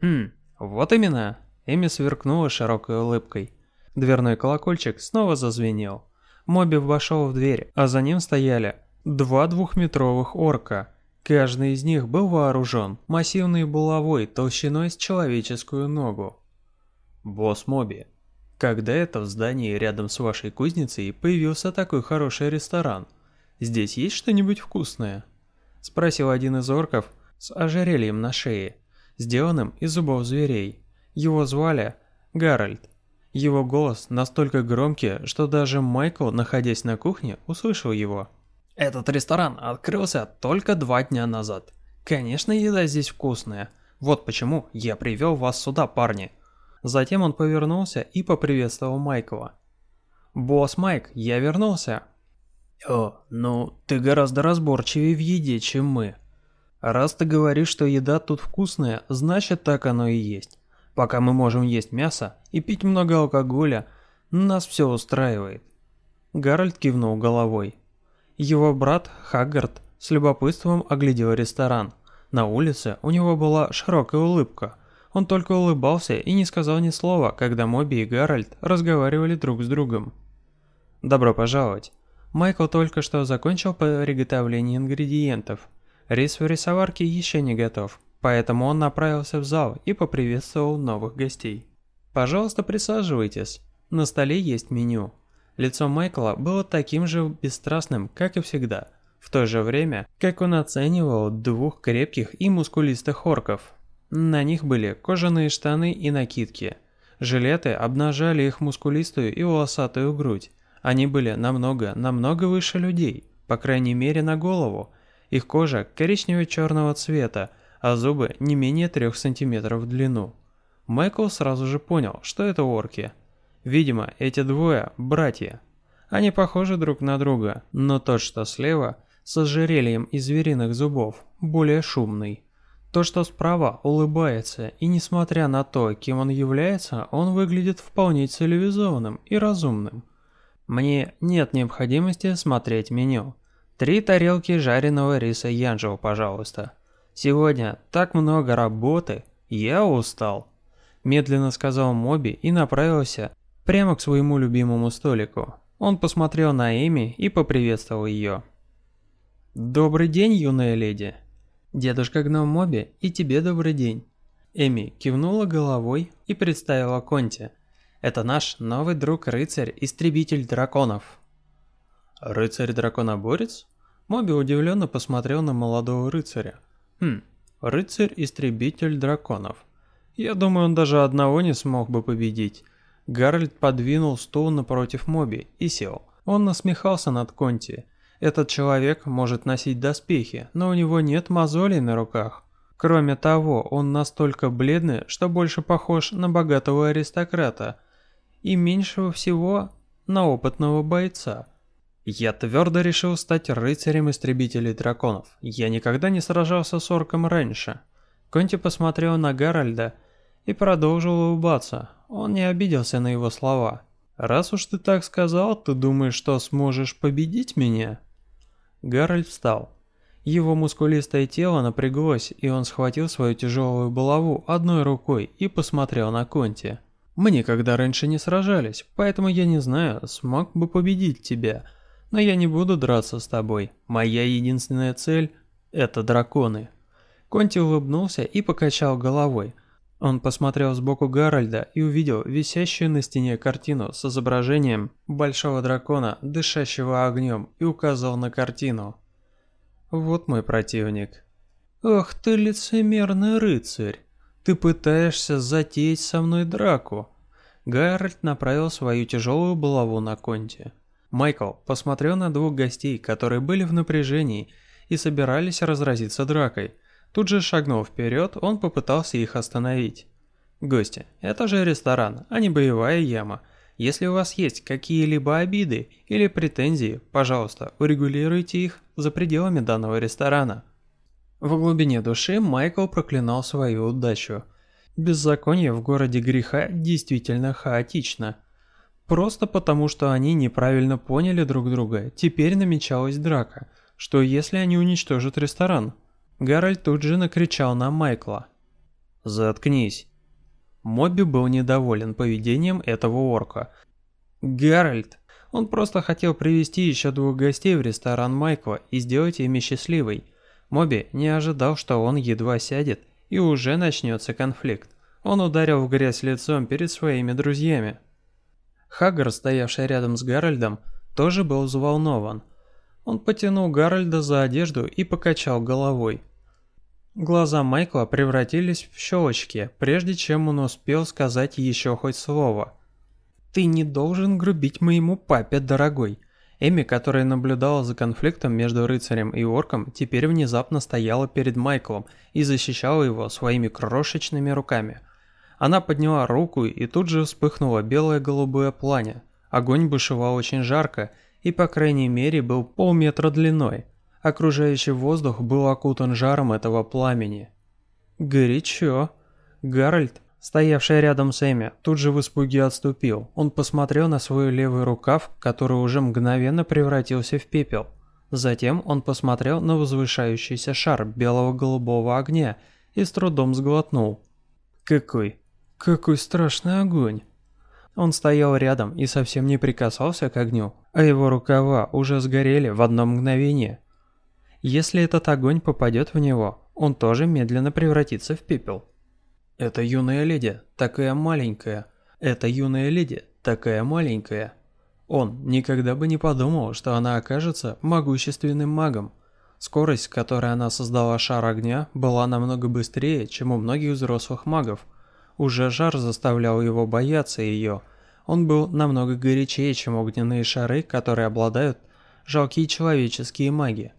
«Хм, вот именно!» Эми сверкнула широкой улыбкой. Дверной колокольчик снова зазвенел. Моби вошел в дверь, а за ним стояли два двухметровых орка. Каждый из них был вооружен массивной булавой толщиной с человеческую ногу. «Босс Моби, когда это в здании рядом с вашей кузницей появился такой хороший ресторан? Здесь есть что-нибудь вкусное?» – спросил один из орков с ожерельем на шее, сделанным из зубов зверей. Его звали Гарольд. Его голос настолько громкий, что даже Майкл, находясь на кухне, услышал его. «Этот ресторан открылся только два дня назад. Конечно, еда здесь вкусная. Вот почему я привел вас сюда, парни». Затем он повернулся и поприветствовал Майкла. «Босс Майк, я вернулся. О, ну, ты гораздо разборчивее в еде, чем мы. Раз ты говоришь, что еда тут вкусная, значит так оно и есть. Пока мы можем есть мясо и пить много алкоголя, нас все устраивает. Гарольд кивнул головой. Его брат Хаггард с любопытством оглядел ресторан. На улице у него была широкая улыбка. Он только улыбался и не сказал ни слова, когда Моби и Гарольд разговаривали друг с другом. «Добро пожаловать. Майкл только что закончил приготовление ингредиентов. Рис в рисоварке еще не готов, поэтому он направился в зал и поприветствовал новых гостей. «Пожалуйста, присаживайтесь. На столе есть меню». Лицо Майкла было таким же бесстрастным, как и всегда, в то же время, как он оценивал двух крепких и мускулистых орков. На них были кожаные штаны и накидки. Жилеты обнажали их мускулистую и волосатую грудь, они были намного, намного выше людей, по крайней мере на голову. Их кожа коричнево-черного цвета, а зубы не менее трех сантиметров в длину. Майкл сразу же понял, что это орки. Видимо, эти двое – братья. Они похожи друг на друга, но тот, что слева, с ожерельем из звериных зубов, более шумный. То, что справа, улыбается, и несмотря на то, кем он является, он выглядит вполне цивилизованным и разумным. Мне нет необходимости смотреть меню. Три тарелки жареного риса янжева, пожалуйста. Сегодня так много работы, я устал. Медленно сказал Моби и направился прямо к своему любимому столику. Он посмотрел на Эми и поприветствовал ее. «Добрый день, юная леди!» «Дедушка Гном Моби, и тебе добрый день!» Эми кивнула головой и представила Конте. «Это наш новый друг-рыцарь, истребитель драконов!» «Рыцарь-драконоборец?» Моби удивленно посмотрел на молодого рыцаря. «Хм, рыцарь-истребитель драконов. Я думаю, он даже одного не смог бы победить. Гарольд подвинул стул напротив Моби и сел. Он насмехался над Конти. Этот человек может носить доспехи, но у него нет мозолей на руках. Кроме того, он настолько бледный, что больше похож на богатого аристократа и меньшего всего на опытного бойца. Я твердо решил стать рыцарем истребителей драконов. Я никогда не сражался с орком раньше. Конти посмотрел на Гарольда и продолжил улыбаться. Он не обиделся на его слова. «Раз уж ты так сказал, ты думаешь, что сможешь победить меня?» Гарольд встал. Его мускулистое тело напряглось, и он схватил свою тяжелую булаву одной рукой и посмотрел на Конти. «Мы никогда раньше не сражались, поэтому я не знаю, смог бы победить тебя. Но я не буду драться с тобой. Моя единственная цель – это драконы». Конти улыбнулся и покачал головой – он посмотрел сбоку Гарольда и увидел висящую на стене картину с изображением большого дракона, дышащего огнем, и указал на картину. «Вот мой противник». «Ох ты лицемерный рыцарь! Ты пытаешься затеять со мной драку!» Гарольд направил свою тяжелую булаву на Конти. Майкл посмотрел на двух гостей, которые были в напряжении и собирались разразиться дракой – Тут же шагнув вперед, он попытался их остановить. «Гости, это же ресторан, а не боевая яма. Если у вас есть какие-либо обиды или претензии, пожалуйста, урегулируйте их за пределами данного ресторана». В глубине души Майкл проклинал свою удачу. Беззаконие в городе греха действительно хаотично. Просто потому, что они неправильно поняли друг друга, теперь намечалась драка. Что если они уничтожат ресторан? Гарольд тут же накричал на Майкла. «Заткнись». Моби был недоволен поведением этого орка. «Гарольд!» Он просто хотел привести еще двух гостей в ресторан Майкла и сделать Эми счастливой. Моби не ожидал, что он едва сядет, и уже начнется конфликт. Он ударил в грязь лицом перед своими друзьями. Хаггар, стоявший рядом с Гарольдом, тоже был взволнован. Он потянул Гарольда за одежду и покачал головой. Глаза Майкла превратились в щелочки, прежде чем он успел сказать еще хоть слово. «Ты не должен грубить моему папе, дорогой!» Эми, которая наблюдала за конфликтом между рыцарем и орком, теперь внезапно стояла перед Майклом и защищала его своими крошечными руками. Она подняла руку и тут же вспыхнуло белое-голубое пламя. Огонь бушевал очень жарко и по крайней мере был полметра длиной. Окружающий воздух был окутан жаром этого пламени. Горячо. Гарольд, стоявший рядом с Эми, тут же в испуге отступил. Он посмотрел на свой левый рукав, который уже мгновенно превратился в пепел. Затем он посмотрел на возвышающийся шар белого-голубого огня и с трудом сглотнул. Какой, какой страшный огонь! Он стоял рядом и совсем не прикасался к огню, а его рукава уже сгорели в одно мгновение. Если этот огонь попадет в него, он тоже медленно превратится в пепел. Эта юная леди такая маленькая. Эта юная леди такая маленькая. Он никогда бы не подумал, что она окажется могущественным магом. Скорость, с которой она создала шар огня, была намного быстрее, чем у многих взрослых магов. Уже жар заставлял его бояться ее. Он был намного горячее, чем огненные шары, которые обладают жалкие человеческие маги.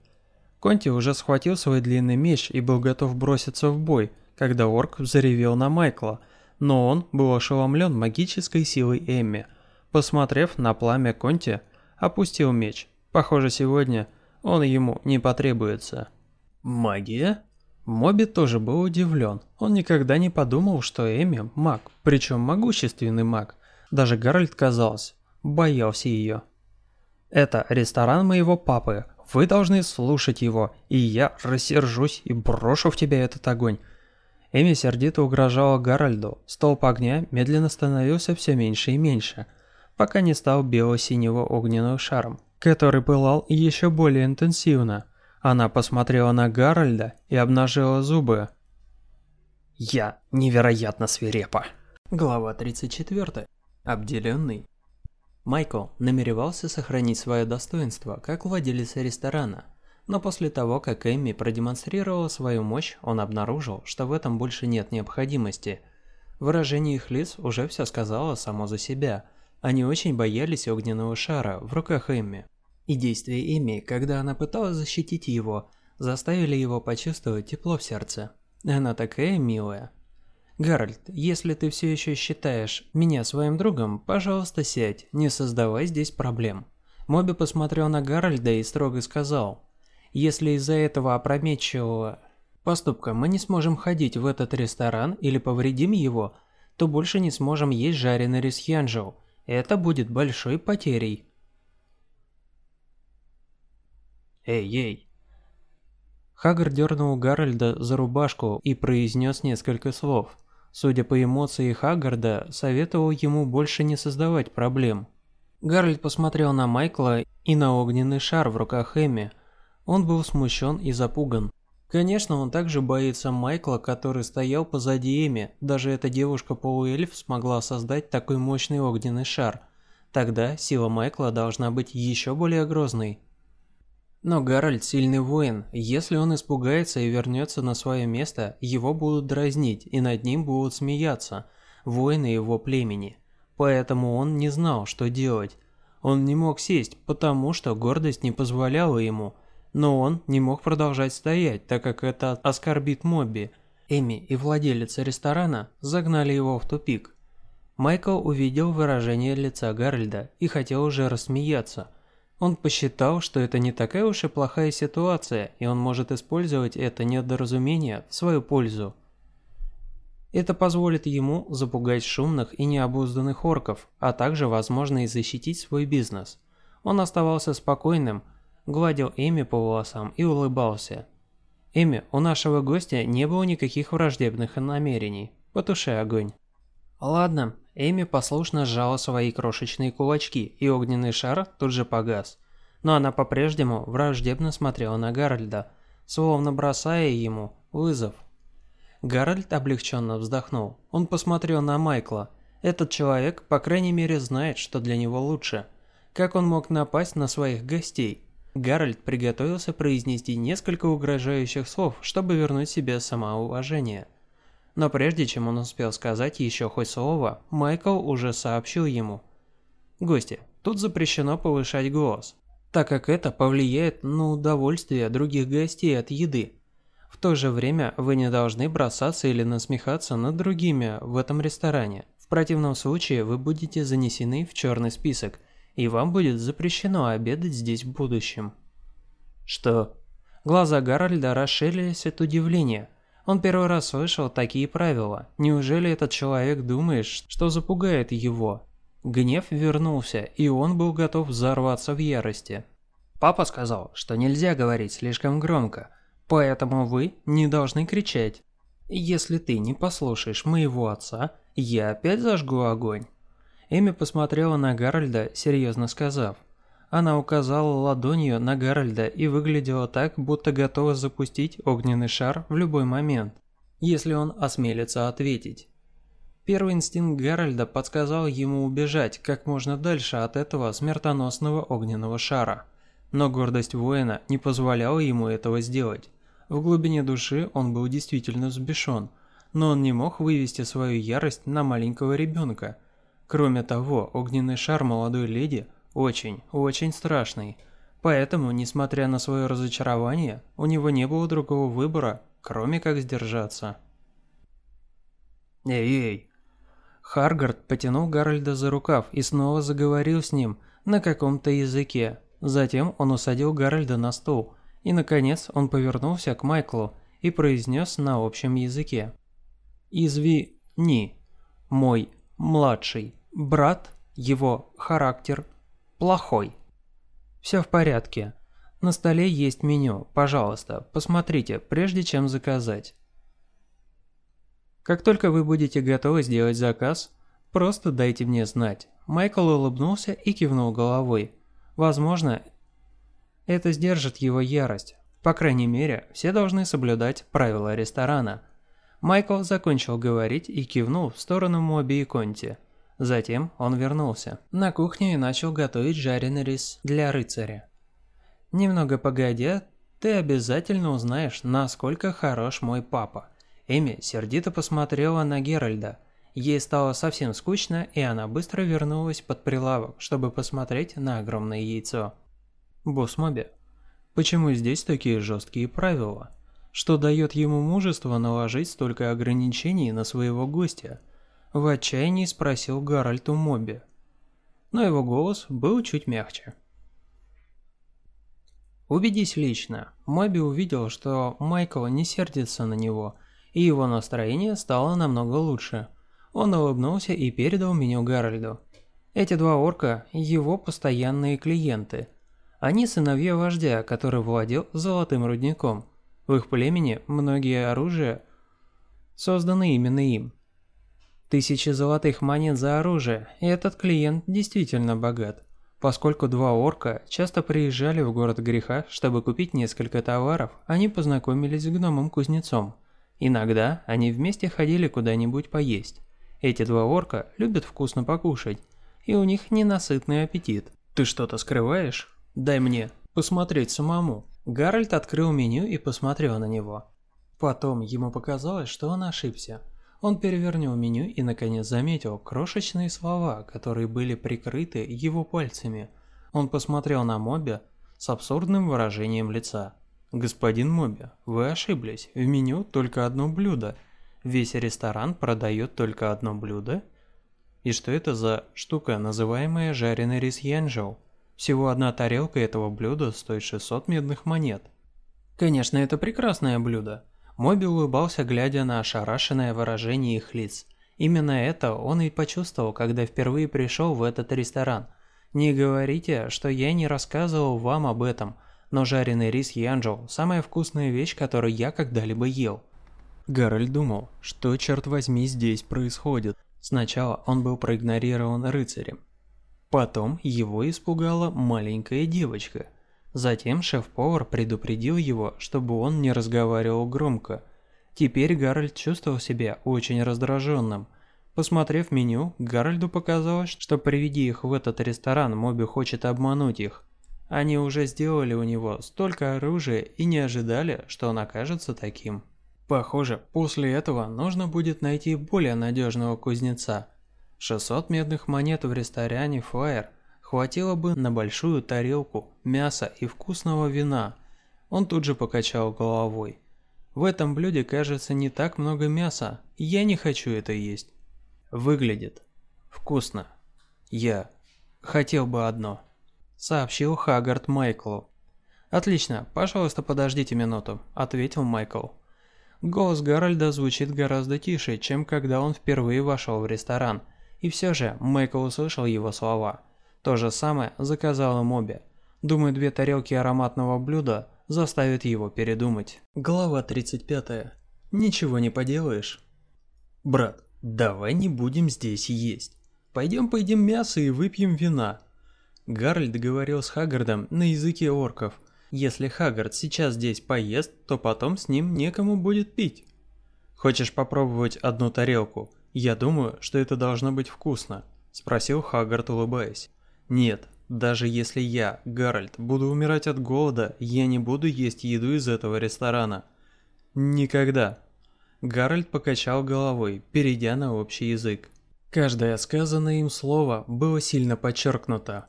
Конти уже схватил свой длинный меч и был готов броситься в бой, когда орк заревел на Майкла, но он был ошеломлен магической силой Эмми. Посмотрев на пламя Конти, опустил меч. Похоже, сегодня он ему не потребуется. Магия? Моби тоже был удивлен. Он никогда не подумал, что Эми – маг, причем могущественный маг. Даже Гарольд, казалось, боялся ее. «Это ресторан моего папы. Вы должны слушать его, и я рассержусь и брошу в тебя этот огонь». Эми сердито угрожала Гарольду. Столб огня медленно становился все меньше и меньше, пока не стал бело-синего огненным шаром, который пылал еще более интенсивно. Она посмотрела на Гарольда и обнажила зубы. «Я невероятно свирепа». Глава 34. Обделенный. Майкл намеревался сохранить свое достоинство как владелец ресторана, но после того, как Эмми продемонстрировала свою мощь, он обнаружил, что в этом больше нет необходимости. Выражение их лиц уже все сказало само за себя. Они очень боялись огненного шара в руках Эмми. И действия Эми, когда она пыталась защитить его, заставили его почувствовать тепло в сердце. Она такая милая. Гарольд, если ты все еще считаешь меня своим другом, пожалуйста сядь, не создавай здесь проблем. Моби посмотрел на Гарольда и строго сказал, если из-за этого опрометчивого поступка мы не сможем ходить в этот ресторан или повредим его, то больше не сможем есть жареный рис Хьянжоу. Это будет большой потерей. Эй-ей. Хагар дернул Гарольда за рубашку и произнес несколько слов. Судя по эмоции Хагарда, советовал ему больше не создавать проблем. Гарольд посмотрел на Майкла и на огненный шар в руках Эми. Он был смущен и запуган. Конечно, он также боится Майкла, который стоял позади Эми. Даже эта девушка-полуэльф смогла создать такой мощный огненный шар. Тогда сила Майкла должна быть еще более грозной. Но Гарольд сильный воин, если он испугается и вернется на свое место, его будут дразнить и над ним будут смеяться, воины его племени. Поэтому он не знал, что делать. Он не мог сесть, потому что гордость не позволяла ему, но он не мог продолжать стоять, так как это оскорбит Мобби. Эми и владелец ресторана загнали его в тупик. Майкл увидел выражение лица Гарольда и хотел уже рассмеяться – он посчитал, что это не такая уж и плохая ситуация, и он может использовать это недоразумение в свою пользу. Это позволит ему запугать шумных и необузданных орков, а также, возможно, и защитить свой бизнес. Он оставался спокойным, гладил Эми по волосам и улыбался. «Эми, у нашего гостя не было никаких враждебных намерений. Потуши огонь». «Ладно, Эми послушно сжала свои крошечные кулачки, и огненный шар тут же погас. Но она по-прежнему враждебно смотрела на Гарольда, словно бросая ему вызов. Гарольд облегченно вздохнул. Он посмотрел на Майкла. Этот человек, по крайней мере, знает, что для него лучше. Как он мог напасть на своих гостей? Гарольд приготовился произнести несколько угрожающих слов, чтобы вернуть себе самоуважение. Но прежде чем он успел сказать еще хоть слово, Майкл уже сообщил ему. «Гости, тут запрещено повышать голос, так как это повлияет на удовольствие других гостей от еды. В то же время вы не должны бросаться или насмехаться над другими в этом ресторане. В противном случае вы будете занесены в черный список, и вам будет запрещено обедать здесь в будущем». «Что?» Глаза Гарольда расширились от удивления – он первый раз слышал такие правила. Неужели этот человек думает, что запугает его? Гнев вернулся, и он был готов взорваться в ярости. Папа сказал, что нельзя говорить слишком громко, поэтому вы не должны кричать. Если ты не послушаешь моего отца, я опять зажгу огонь. Эми посмотрела на Гарольда, серьезно сказав – она указала ладонью на Гарольда и выглядела так, будто готова запустить огненный шар в любой момент, если он осмелится ответить. Первый инстинкт Гарольда подсказал ему убежать как можно дальше от этого смертоносного огненного шара. Но гордость воина не позволяла ему этого сделать. В глубине души он был действительно взбешен, но он не мог вывести свою ярость на маленького ребенка. Кроме того, огненный шар молодой леди – очень, очень страшный. Поэтому, несмотря на свое разочарование, у него не было другого выбора, кроме как сдержаться. «Эй-эй!» Харгард потянул Гарольда за рукав и снова заговорил с ним на каком-то языке. Затем он усадил Гарольда на стул, и, наконец, он повернулся к Майклу и произнес на общем языке. «Извини, мой младший брат, его характер плохой». Все в порядке. На столе есть меню. Пожалуйста, посмотрите, прежде чем заказать. Как только вы будете готовы сделать заказ, просто дайте мне знать. Майкл улыбнулся и кивнул головой. Возможно, это сдержит его ярость. По крайней мере, все должны соблюдать правила ресторана. Майкл закончил говорить и кивнул в сторону Моби и Конти. Затем он вернулся на кухню и начал готовить жареный рис для рыцаря. Немного погодя, ты обязательно узнаешь, насколько хорош мой папа. Эми сердито посмотрела на Геральда. Ей стало совсем скучно, и она быстро вернулась под прилавок, чтобы посмотреть на огромное яйцо. Босс Моби, почему здесь такие жесткие правила? Что дает ему мужество наложить столько ограничений на своего гостя? В отчаянии спросил Гарольд у Моби. Но его голос был чуть мягче. Убедись лично. Моби увидел, что Майкл не сердится на него, и его настроение стало намного лучше. Он улыбнулся и передал меню Гарольду. Эти два орка – его постоянные клиенты. Они сыновья вождя, который владел золотым рудником. В их племени многие оружия созданы именно им. Тысячи золотых монет за оружие, и этот клиент действительно богат, поскольку два орка часто приезжали в город греха, чтобы купить несколько товаров, они познакомились с гномом-кузнецом. Иногда они вместе ходили куда-нибудь поесть. Эти два орка любят вкусно покушать, и у них ненасытный аппетит. Ты что-то скрываешь? Дай мне посмотреть самому. Гарольд открыл меню и посмотрел на него. Потом ему показалось, что он ошибся. Он перевернул меню и наконец заметил крошечные слова, которые были прикрыты его пальцами. Он посмотрел на Моби с абсурдным выражением лица. «Господин Моби, вы ошиблись. В меню только одно блюдо. Весь ресторан продает только одно блюдо?» И что это за штука, называемая жареный рис янжоу? Всего одна тарелка этого блюда стоит 600 медных монет. Конечно, это прекрасное блюдо, Моби улыбался, глядя на ошарашенное выражение их лиц. Именно это он и почувствовал, когда впервые пришел в этот ресторан. Не говорите, что я не рассказывал вам об этом, но жареный рис Янджоу – самая вкусная вещь, которую я когда-либо ел. Гарольд думал, что черт возьми здесь происходит. Сначала он был проигнорирован рыцарем. Потом его испугала маленькая девочка – Затем шеф-повар предупредил его, чтобы он не разговаривал громко. Теперь Гарольд чувствовал себя очень раздраженным. Посмотрев меню, Гарольду показалось, что приведи их в этот ресторан, Моби хочет обмануть их. Они уже сделали у него столько оружия и не ожидали, что он окажется таким. Похоже, после этого нужно будет найти более надежного кузнеца. 600 медных монет в ресторане Fire – Хватило бы на большую тарелку мяса и вкусного вина. Он тут же покачал головой. В этом блюде, кажется, не так много мяса, я не хочу это есть. Выглядит вкусно. Я хотел бы одно, сообщил Хагард Майклу. Отлично, пожалуйста, подождите минуту, ответил Майкл. Голос Гарольда звучит гораздо тише, чем когда он впервые вошел в ресторан, и все же Майкл услышал его слова. То же самое заказала Моби. Думаю, две тарелки ароматного блюда заставят его передумать. Глава 35. Ничего не поделаешь. Брат, давай не будем здесь есть. Пойдем поедим мясо и выпьем вина. Гарольд говорил с Хаггардом на языке орков. Если Хаггард сейчас здесь поест, то потом с ним некому будет пить. Хочешь попробовать одну тарелку? Я думаю, что это должно быть вкусно, спросил Хаггард, улыбаясь. Нет, даже если я, Гарольд, буду умирать от голода, я не буду есть еду из этого ресторана. Никогда. Гарольд покачал головой, перейдя на общий язык. Каждое сказанное им слово было сильно подчеркнуто.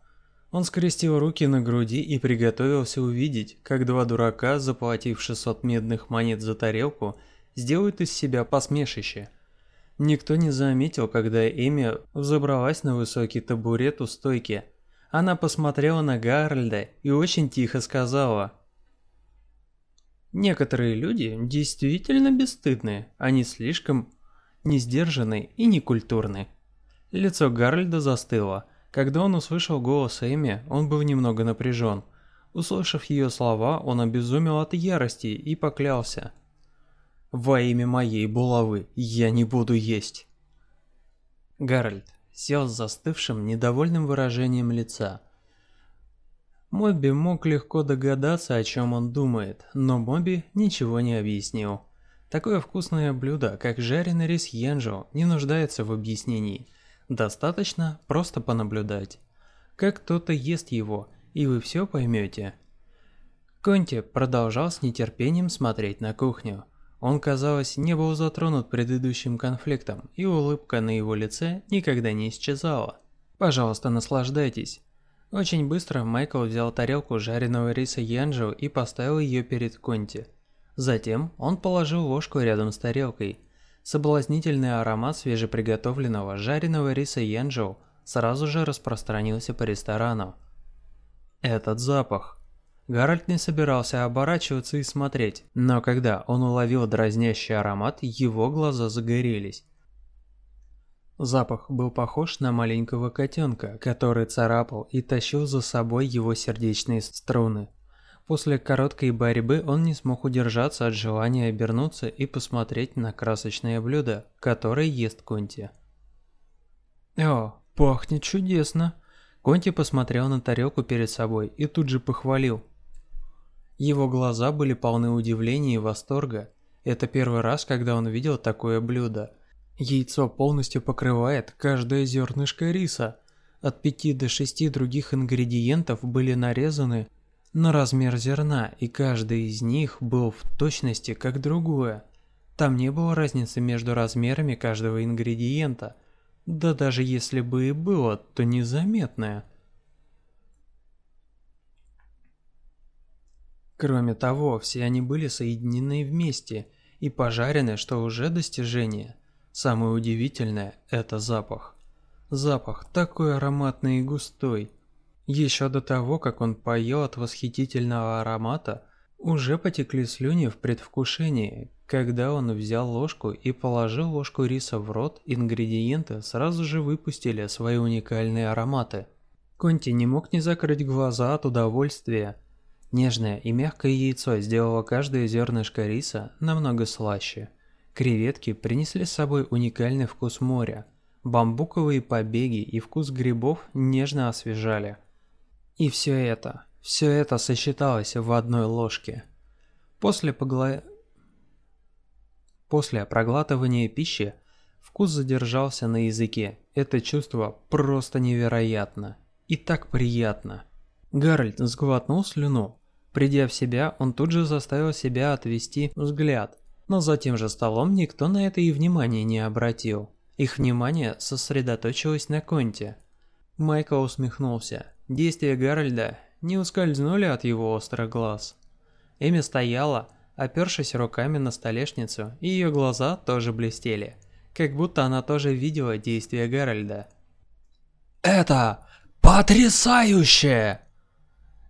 Он скрестил руки на груди и приготовился увидеть, как два дурака, заплатив 600 медных монет за тарелку, сделают из себя посмешище. Никто не заметил, когда Эми взобралась на высокий табурет у стойки. Она посмотрела на Гарольда и очень тихо сказала. «Некоторые люди действительно бесстыдны, они слишком несдержанны и некультурны». Лицо Гарольда застыло – когда он услышал голос Эми, он был немного напряжен. Услышав ее слова, он обезумел от ярости и поклялся. «Во имя моей булавы я не буду есть!» Гарольд сел с застывшим, недовольным выражением лица. Моби мог легко догадаться, о чем он думает, но Моби ничего не объяснил. Такое вкусное блюдо, как жареный рис янжо, не нуждается в объяснении – Достаточно просто понаблюдать. Как кто-то ест его, и вы все поймете. Конти продолжал с нетерпением смотреть на кухню. Он, казалось, не был затронут предыдущим конфликтом, и улыбка на его лице никогда не исчезала. Пожалуйста, наслаждайтесь. Очень быстро Майкл взял тарелку жареного риса янджоу и поставил ее перед Конти. Затем он положил ложку рядом с тарелкой – Соблазнительный аромат свежеприготовленного жареного риса янджоу сразу же распространился по ресторану. Этот запах. Гарольд не собирался оборачиваться и смотреть, но когда он уловил дразнящий аромат, его глаза загорелись. Запах был похож на маленького котенка, который царапал и тащил за собой его сердечные струны. После короткой борьбы он не смог удержаться от желания обернуться и посмотреть на красочное блюдо, которое ест Конти. «О, пахнет чудесно!» Конти посмотрел на тарелку перед собой и тут же похвалил. Его глаза были полны удивления и восторга. Это первый раз, когда он видел такое блюдо. Яйцо полностью покрывает каждое зернышко риса. От пяти до шести других ингредиентов были нарезаны на размер зерна, и каждый из них был в точности как другое. Там не было разницы между размерами каждого ингредиента. Да даже если бы и было, то незаметное. Кроме того, все они были соединены вместе и пожарены, что уже достижение. Самое удивительное – это запах. Запах такой ароматный и густой – еще до того, как он поел от восхитительного аромата, уже потекли слюни в предвкушении. Когда он взял ложку и положил ложку риса в рот, ингредиенты сразу же выпустили свои уникальные ароматы. Конти не мог не закрыть глаза от удовольствия. Нежное и мягкое яйцо сделало каждое зернышко риса намного слаще. Креветки принесли с собой уникальный вкус моря. Бамбуковые побеги и вкус грибов нежно освежали. И все это, все это сочеталось в одной ложке. После, погла... После проглатывания пищи вкус задержался на языке. Это чувство просто невероятно. И так приятно. Гарольд сглотнул слюну. Придя в себя, он тут же заставил себя отвести взгляд. Но за тем же столом никто на это и внимания не обратил. Их внимание сосредоточилось на Конте. Майкл усмехнулся. Действия Гарольда не ускользнули от его острых глаз. Эми стояла, опершись руками на столешницу, и ее глаза тоже блестели, как будто она тоже видела действия Гарольда. «Это потрясающе!»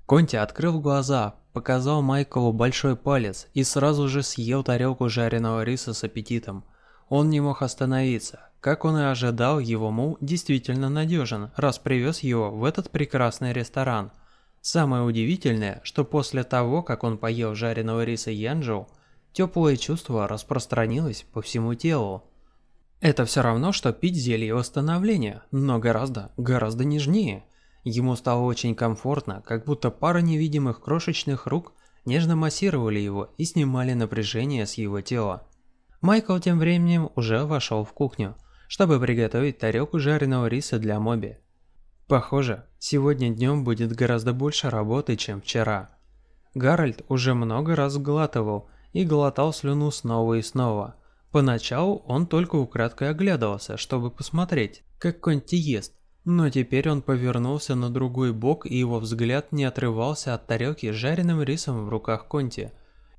Конти открыл глаза, показал Майклу большой палец и сразу же съел тарелку жареного риса с аппетитом. Он не мог остановиться. Как он и ожидал, его мул действительно надежен, раз привез его в этот прекрасный ресторан. Самое удивительное, что после того, как он поел жареного риса янджоу, теплое чувство распространилось по всему телу. Это все равно, что пить зелье восстановления, но гораздо, гораздо нежнее. Ему стало очень комфортно, как будто пара невидимых крошечных рук нежно массировали его и снимали напряжение с его тела. Майкл тем временем уже вошел в кухню чтобы приготовить тарелку жареного риса для Моби. Похоже, сегодня днем будет гораздо больше работы, чем вчера. Гарольд уже много раз глатывал и глотал слюну снова и снова. Поначалу он только украдкой оглядывался, чтобы посмотреть, как Конти ест, Но теперь он повернулся на другой бок, и его взгляд не отрывался от тарелки с жареным рисом в руках Конти.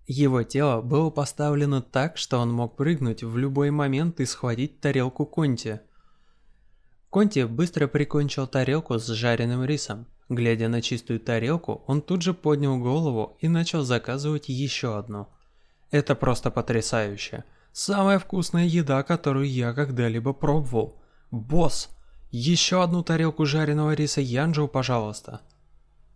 Его тело было поставлено так, что он мог прыгнуть в любой момент и схватить тарелку Конти. Конти быстро прикончил тарелку с жареным рисом. Глядя на чистую тарелку, он тут же поднял голову и начал заказывать еще одну. Это просто потрясающе. Самая вкусная еда, которую я когда-либо пробовал. Босс, еще одну тарелку жареного риса Янджоу, пожалуйста.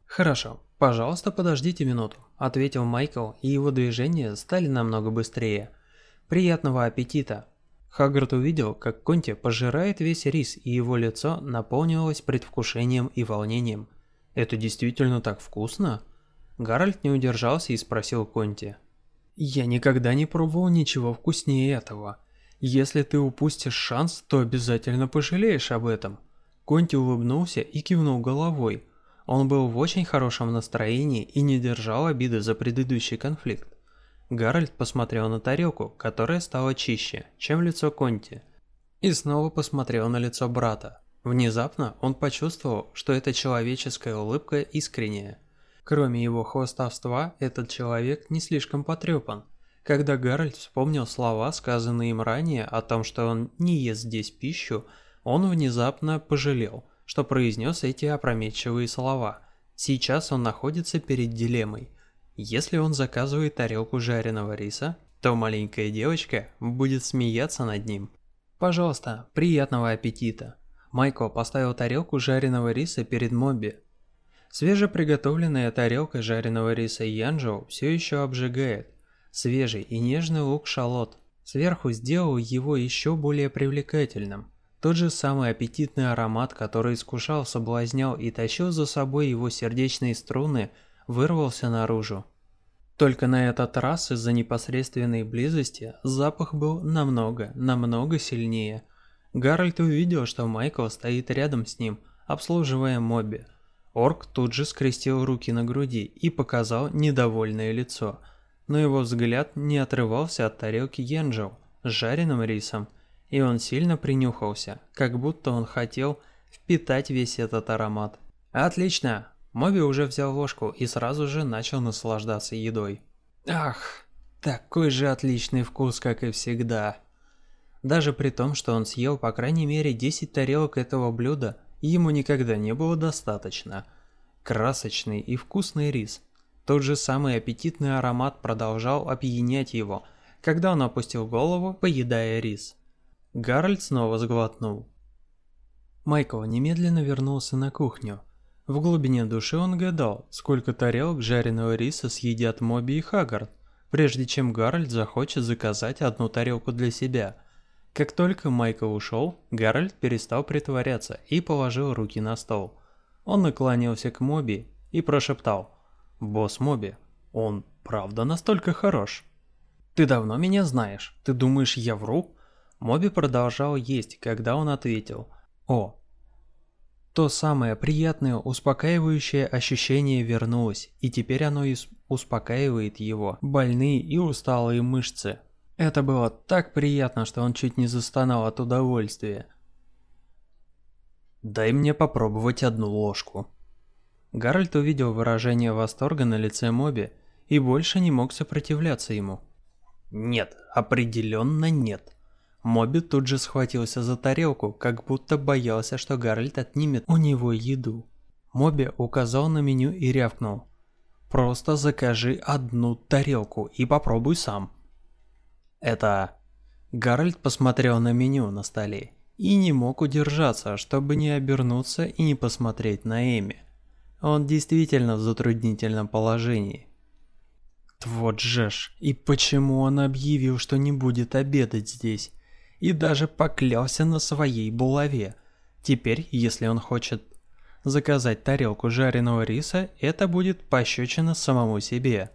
Хорошо, пожалуйста, подождите минуту, ответил Майкл, и его движения стали намного быстрее. Приятного аппетита. Хаггард увидел, как Конти пожирает весь рис, и его лицо наполнилось предвкушением и волнением. Это действительно так вкусно? Гарольд не удержался и спросил Конти. Я никогда не пробовал ничего вкуснее этого. Если ты упустишь шанс, то обязательно пожалеешь об этом. Конти улыбнулся и кивнул головой. Он был в очень хорошем настроении и не держал обиды за предыдущий конфликт. Гарольд посмотрел на тарелку, которая стала чище, чем лицо Конти. И снова посмотрел на лицо брата. Внезапно он почувствовал, что эта человеческая улыбка искренняя. Кроме его хвастовства, этот человек не слишком потрепан. Когда Гарольд вспомнил слова, сказанные им ранее о том, что он не ест здесь пищу, он внезапно пожалел, что произнес эти опрометчивые слова. Сейчас он находится перед дилеммой. Если он заказывает тарелку жареного риса, то маленькая девочка будет смеяться над ним. Пожалуйста, приятного аппетита. Майкл поставил тарелку жареного риса перед Моби, Свежеприготовленная тарелка жареного риса янжоу все еще обжигает. Свежий и нежный лук-шалот сверху сделал его еще более привлекательным. Тот же самый аппетитный аромат, который искушал, соблазнял и тащил за собой его сердечные струны, вырвался наружу. Только на этот раз из-за непосредственной близости запах был намного, намного сильнее. Гарольд увидел, что Майкл стоит рядом с ним, обслуживая Моби – Орк тут же скрестил руки на груди и показал недовольное лицо, но его взгляд не отрывался от тарелки Йенджел с жареным рисом, и он сильно принюхался, как будто он хотел впитать весь этот аромат. «Отлично!» Моби уже взял ложку и сразу же начал наслаждаться едой. «Ах, такой же отличный вкус, как и всегда!» Даже при том, что он съел по крайней мере 10 тарелок этого блюда, ему никогда не было достаточно. Красочный и вкусный рис. Тот же самый аппетитный аромат продолжал опьянять его, когда он опустил голову, поедая рис. Гарольд снова сглотнул. Майкл немедленно вернулся на кухню. В глубине души он гадал, сколько тарелок жареного риса съедят Моби и Хаггард, прежде чем Гарольд захочет заказать одну тарелку для себя – как только Майкл ушел, Гарольд перестал притворяться и положил руки на стол. Он наклонился к Моби и прошептал «Босс Моби, он правда настолько хорош?» «Ты давно меня знаешь. Ты думаешь, я вру?» Моби продолжал есть, когда он ответил «О». То самое приятное, успокаивающее ощущение вернулось, и теперь оно успокаивает его больные и усталые мышцы, это было так приятно, что он чуть не застонал от удовольствия. «Дай мне попробовать одну ложку». Гарольд увидел выражение восторга на лице Моби и больше не мог сопротивляться ему. «Нет, определенно нет». Моби тут же схватился за тарелку, как будто боялся, что Гарольд отнимет у него еду. Моби указал на меню и рявкнул. «Просто закажи одну тарелку и попробуй сам». Это... Гарольд посмотрел на меню на столе и не мог удержаться, чтобы не обернуться и не посмотреть на Эми. Он действительно в затруднительном положении. Вот же ж, и почему он объявил, что не будет обедать здесь? И даже поклялся на своей булаве. Теперь, если он хочет заказать тарелку жареного риса, это будет пощечина самому себе.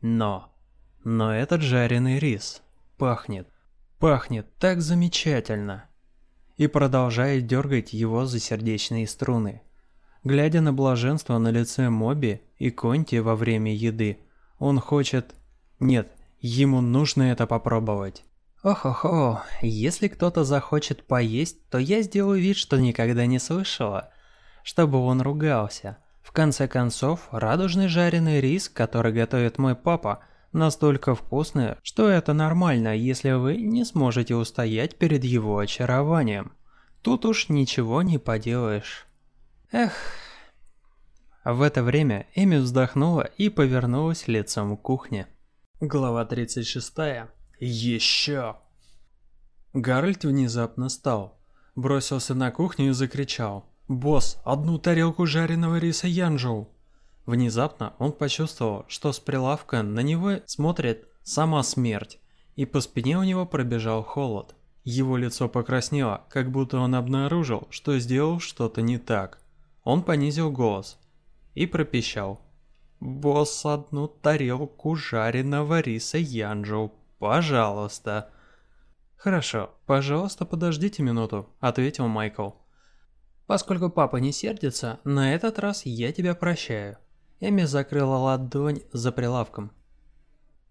Но... Но этот жареный рис пахнет, пахнет так замечательно. И продолжает дергать его за сердечные струны. Глядя на блаженство на лице Моби и Конти во время еды, он хочет... Нет, ему нужно это попробовать. Ох-охо, если кто-то захочет поесть, то я сделаю вид, что никогда не слышала, чтобы он ругался. В конце концов, радужный жареный рис, который готовит мой папа, настолько вкусный, что это нормально, если вы не сможете устоять перед его очарованием. Тут уж ничего не поделаешь. Эх. В это время Эми вздохнула и повернулась лицом к кухне. Глава 36. Еще. Гарольд внезапно встал, бросился на кухню и закричал. «Босс, одну тарелку жареного риса Янжоу!» Внезапно он почувствовал, что с прилавка на него смотрит сама смерть, и по спине у него пробежал холод. Его лицо покраснело, как будто он обнаружил, что сделал что-то не так. Он понизил голос и пропищал. «Босс, одну тарелку жареного риса Янжоу, пожалуйста!» «Хорошо, пожалуйста, подождите минуту», — ответил Майкл. «Поскольку папа не сердится, на этот раз я тебя прощаю». Эми закрыла ладонь за прилавком.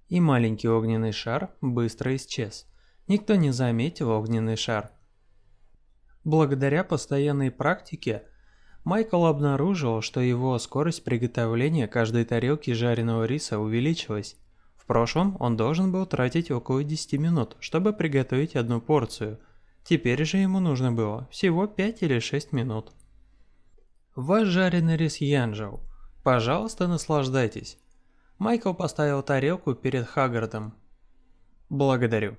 И маленький огненный шар быстро исчез. Никто не заметил огненный шар. Благодаря постоянной практике, Майкл обнаружил, что его скорость приготовления каждой тарелки жареного риса увеличилась. В прошлом он должен был тратить около 10 минут, чтобы приготовить одну порцию. Теперь же ему нужно было всего 5 или 6 минут. Ваш жареный рис Янжоу Пожалуйста, наслаждайтесь. Майкл поставил тарелку перед Хаггардом. Благодарю.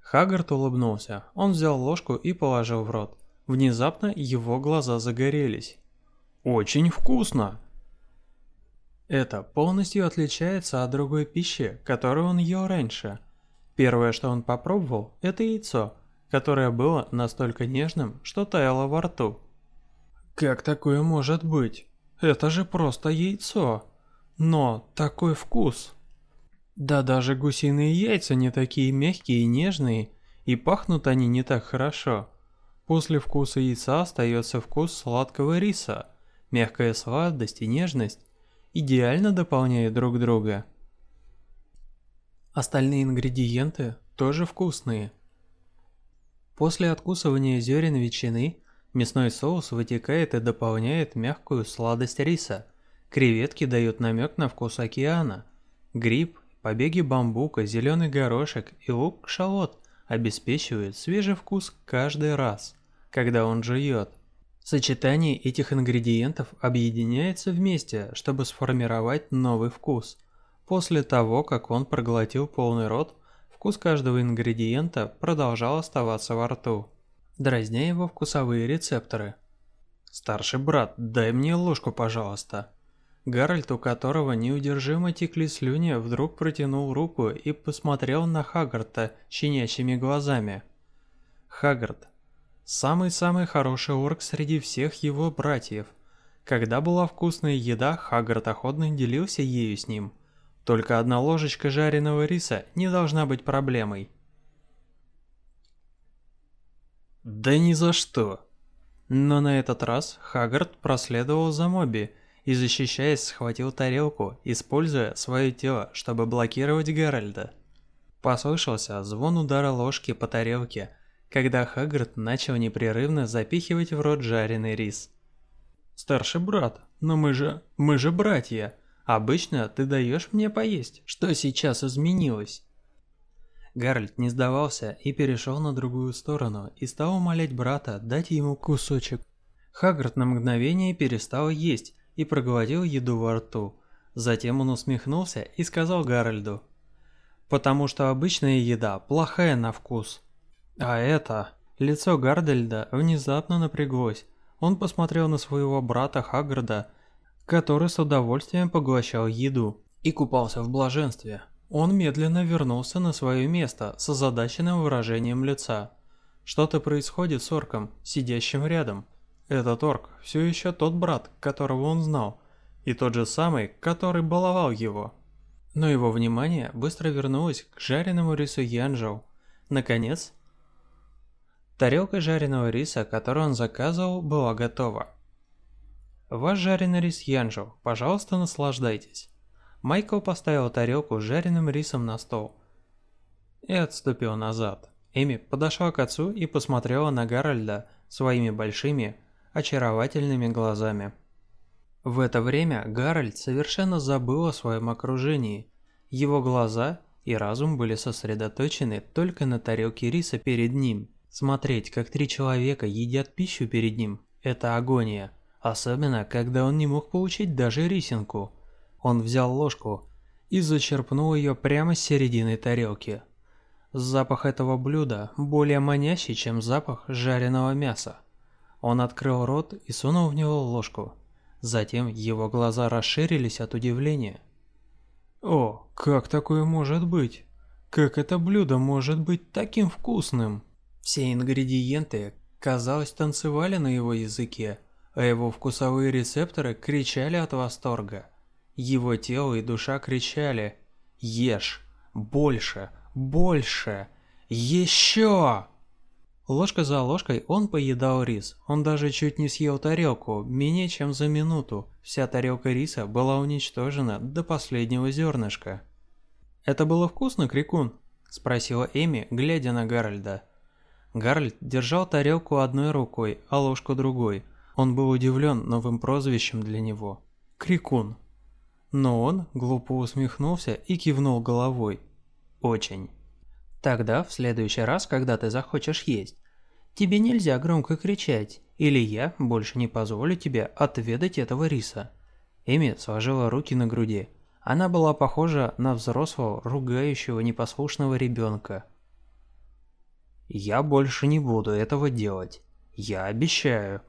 Хаггард улыбнулся. Он взял ложку и положил в рот. Внезапно его глаза загорелись. Очень вкусно. Это полностью отличается от другой пищи, которую он ел раньше. Первое, что он попробовал, это яйцо, которое было настолько нежным, что таяло во рту. Как такое может быть? Это же просто яйцо. Но такой вкус. Да даже гусиные яйца не такие мягкие и нежные, и пахнут они не так хорошо. После вкуса яйца остается вкус сладкого риса. Мягкая сладость и нежность идеально дополняют друг друга. Остальные ингредиенты тоже вкусные. После откусывания зерен ветчины Мясной соус вытекает и дополняет мягкую сладость риса. Креветки дают намек на вкус океана. Гриб, побеги бамбука, зеленый горошек и лук-шалот обеспечивают свежий вкус каждый раз, когда он жует. Сочетание этих ингредиентов объединяется вместе, чтобы сформировать новый вкус. После того, как он проглотил полный рот, вкус каждого ингредиента продолжал оставаться во рту дразня его вкусовые рецепторы. «Старший брат, дай мне ложку, пожалуйста». Гарольд, у которого неудержимо текли слюни, вдруг протянул руку и посмотрел на Хаггарта щенячьими глазами. Хаггард. Самый-самый хороший орк среди всех его братьев. Когда была вкусная еда, Хаггард охотно делился ею с ним. Только одна ложечка жареного риса не должна быть проблемой. Да ни за что. Но на этот раз Хагард проследовал за Моби и, защищаясь, схватил тарелку, используя свое тело, чтобы блокировать Гарольда. Послышался звон удара ложки по тарелке, когда Хаггард начал непрерывно запихивать в рот жареный рис. «Старший брат, но мы же... мы же братья. Обычно ты даешь мне поесть. Что сейчас изменилось?» Гарольд не сдавался и перешел на другую сторону и стал умолять брата дать ему кусочек. Хаггард на мгновение перестал есть и проглотил еду во рту. Затем он усмехнулся и сказал Гарольду. «Потому что обычная еда плохая на вкус». А это... Лицо Гардельда внезапно напряглось. Он посмотрел на своего брата Хаггарда, который с удовольствием поглощал еду и купался в блаженстве. Он медленно вернулся на свое место с озадаченным выражением лица. Что-то происходит с орком, сидящим рядом. Этот орк все еще тот брат, которого он знал, и тот же самый, который баловал его. Но его внимание быстро вернулось к жареному рису Янжоу. Наконец, тарелка жареного риса, которую он заказывал, была готова. Ваш жареный рис Янжоу, пожалуйста, наслаждайтесь. Майкл поставил тарелку с жареным рисом на стол. и отступил назад. Эми подошла к отцу и посмотрела на Гарольда своими большими, очаровательными глазами. В это время Гарольд совершенно забыл о своем окружении. Его глаза и разум были сосредоточены только на тарелке риса перед ним. Смотреть, как три человека едят пищу перед ним – это агония. Особенно, когда он не мог получить даже рисинку. Он взял ложку и зачерпнул ее прямо с середины тарелки. Запах этого блюда более манящий, чем запах жареного мяса. Он открыл рот и сунул в него ложку. Затем его глаза расширились от удивления. О, как такое может быть? Как это блюдо может быть таким вкусным? Все ингредиенты, казалось, танцевали на его языке, а его вкусовые рецепторы кричали от восторга. Его тело и душа кричали «Ешь! Больше! Больше! Еще!» Ложка за ложкой он поедал рис. Он даже чуть не съел тарелку, менее чем за минуту. Вся тарелка риса была уничтожена до последнего зернышка. «Это было вкусно, Крикун?» – спросила Эми, глядя на Гарольда. Гарольд держал тарелку одной рукой, а ложку другой. Он был удивлен новым прозвищем для него – Крикун. Но он глупо усмехнулся и кивнул головой. «Очень». Тогда, в следующий раз, когда ты захочешь есть, тебе нельзя громко кричать, или я больше не позволю тебе отведать этого риса. Эми сложила руки на груди. Она была похожа на взрослого, ругающего непослушного ребенка. «Я больше не буду этого делать. Я обещаю».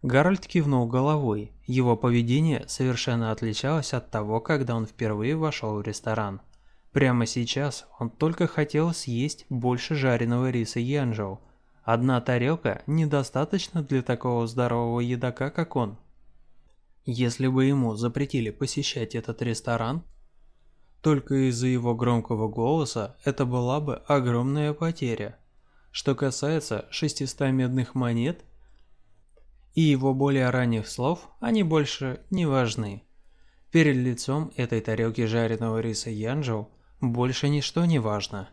Гарольд кивнул головой. Его поведение совершенно отличалось от того, когда он впервые вошел в ресторан. Прямо сейчас он только хотел съесть больше жареного риса янжоу. Одна тарелка недостаточно для такого здорового едока, как он. Если бы ему запретили посещать этот ресторан, только из-за его громкого голоса это была бы огромная потеря. Что касается 600 медных монет и его более ранних слов, они больше не важны. Перед лицом этой тарелки жареного риса янжоу больше ничто не важно.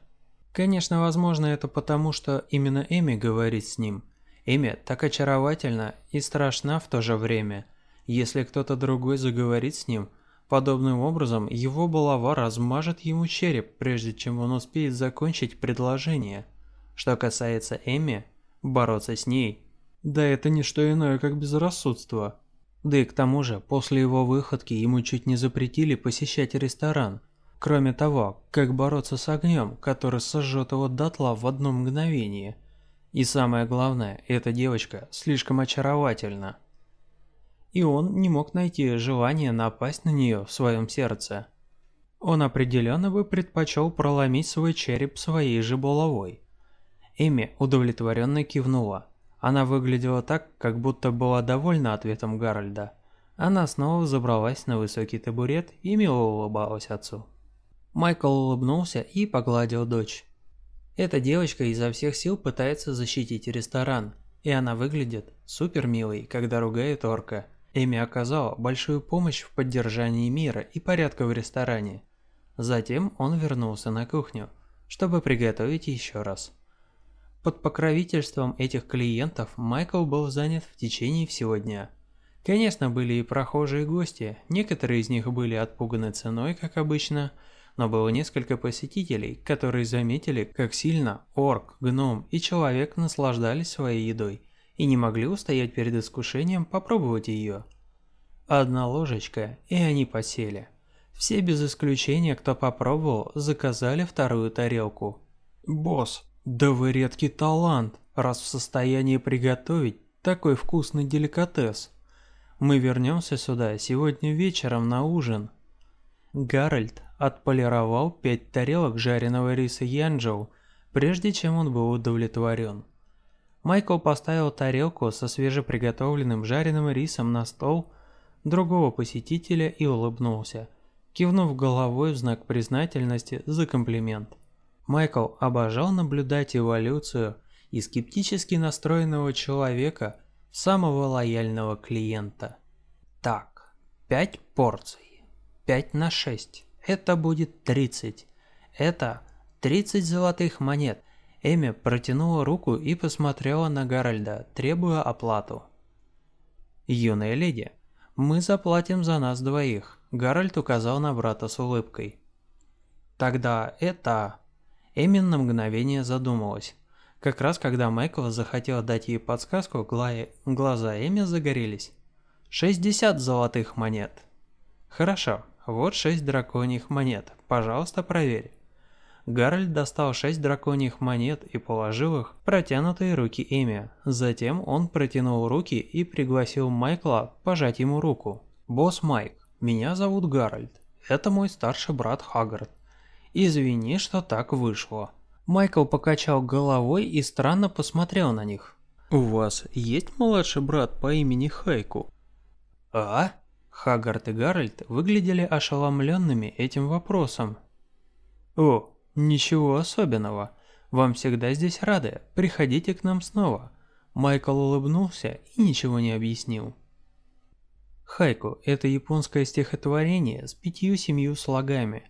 Конечно, возможно, это потому, что именно Эми говорит с ним. Эми так очаровательна и страшна в то же время. Если кто-то другой заговорит с ним, подобным образом его булава размажет ему череп, прежде чем он успеет закончить предложение. Что касается Эми, бороться с ней, да это не что иное, как безрассудство. Да и к тому же, после его выходки ему чуть не запретили посещать ресторан – Кроме того, как бороться с огнем, который сожжет его дотла в одно мгновение. И самое главное, эта девочка слишком очаровательна. И он не мог найти желания напасть на нее в своем сердце. Он определенно бы предпочел проломить свой череп своей же булавой. Эми удовлетворенно кивнула. Она выглядела так, как будто была довольна ответом Гарольда. Она снова забралась на высокий табурет и мило улыбалась отцу. Майкл улыбнулся и погладил дочь. Эта девочка изо всех сил пытается защитить ресторан, и она выглядит супер милой, когда ругает орка. Эми оказала большую помощь в поддержании мира и порядка в ресторане. Затем он вернулся на кухню, чтобы приготовить еще раз. Под покровительством этих клиентов Майкл был занят в течение всего дня. Конечно, были и прохожие гости, некоторые из них были отпуганы ценой, как обычно, но было несколько посетителей, которые заметили, как сильно орк, гном и человек наслаждались своей едой и не могли устоять перед искушением попробовать ее. Одна ложечка, и они посели. Все без исключения, кто попробовал, заказали вторую тарелку. «Босс, да вы редкий талант, раз в состоянии приготовить такой вкусный деликатес. Мы вернемся сюда сегодня вечером на ужин». Гарольд отполировал пять тарелок жареного риса янджоу, прежде чем он был удовлетворен. Майкл поставил тарелку со свежеприготовленным жареным рисом на стол другого посетителя и улыбнулся, кивнув головой в знак признательности за комплимент. Майкл обожал наблюдать эволюцию и скептически настроенного человека в самого лояльного клиента. Так, пять порций. 5 на 6. Это будет 30. Это 30 золотых монет. Эми протянула руку и посмотрела на Гарольда, требуя оплату. Юная леди, мы заплатим за нас двоих. Гарольд указал на брата с улыбкой. Тогда это... Эмин на мгновение задумалась. Как раз когда Майкл захотел дать ей подсказку, глаза Эми загорелись. 60 золотых монет. Хорошо, вот 6 драконьих монет. Пожалуйста, проверь. Гарольд достал 6 драконьих монет и положил их в протянутые руки Эми. Затем он протянул руки и пригласил Майкла пожать ему руку. «Босс Майк, меня зовут Гарольд. Это мой старший брат Хаггард. Извини, что так вышло». Майкл покачал головой и странно посмотрел на них. «У вас есть младший брат по имени Хайку?» «А?» Хаггард и Гарольд выглядели ошеломленными этим вопросом. «О, ничего особенного. Вам всегда здесь рады. Приходите к нам снова». Майкл улыбнулся и ничего не объяснил. Хайку – это японское стихотворение с пятью-семью слогами.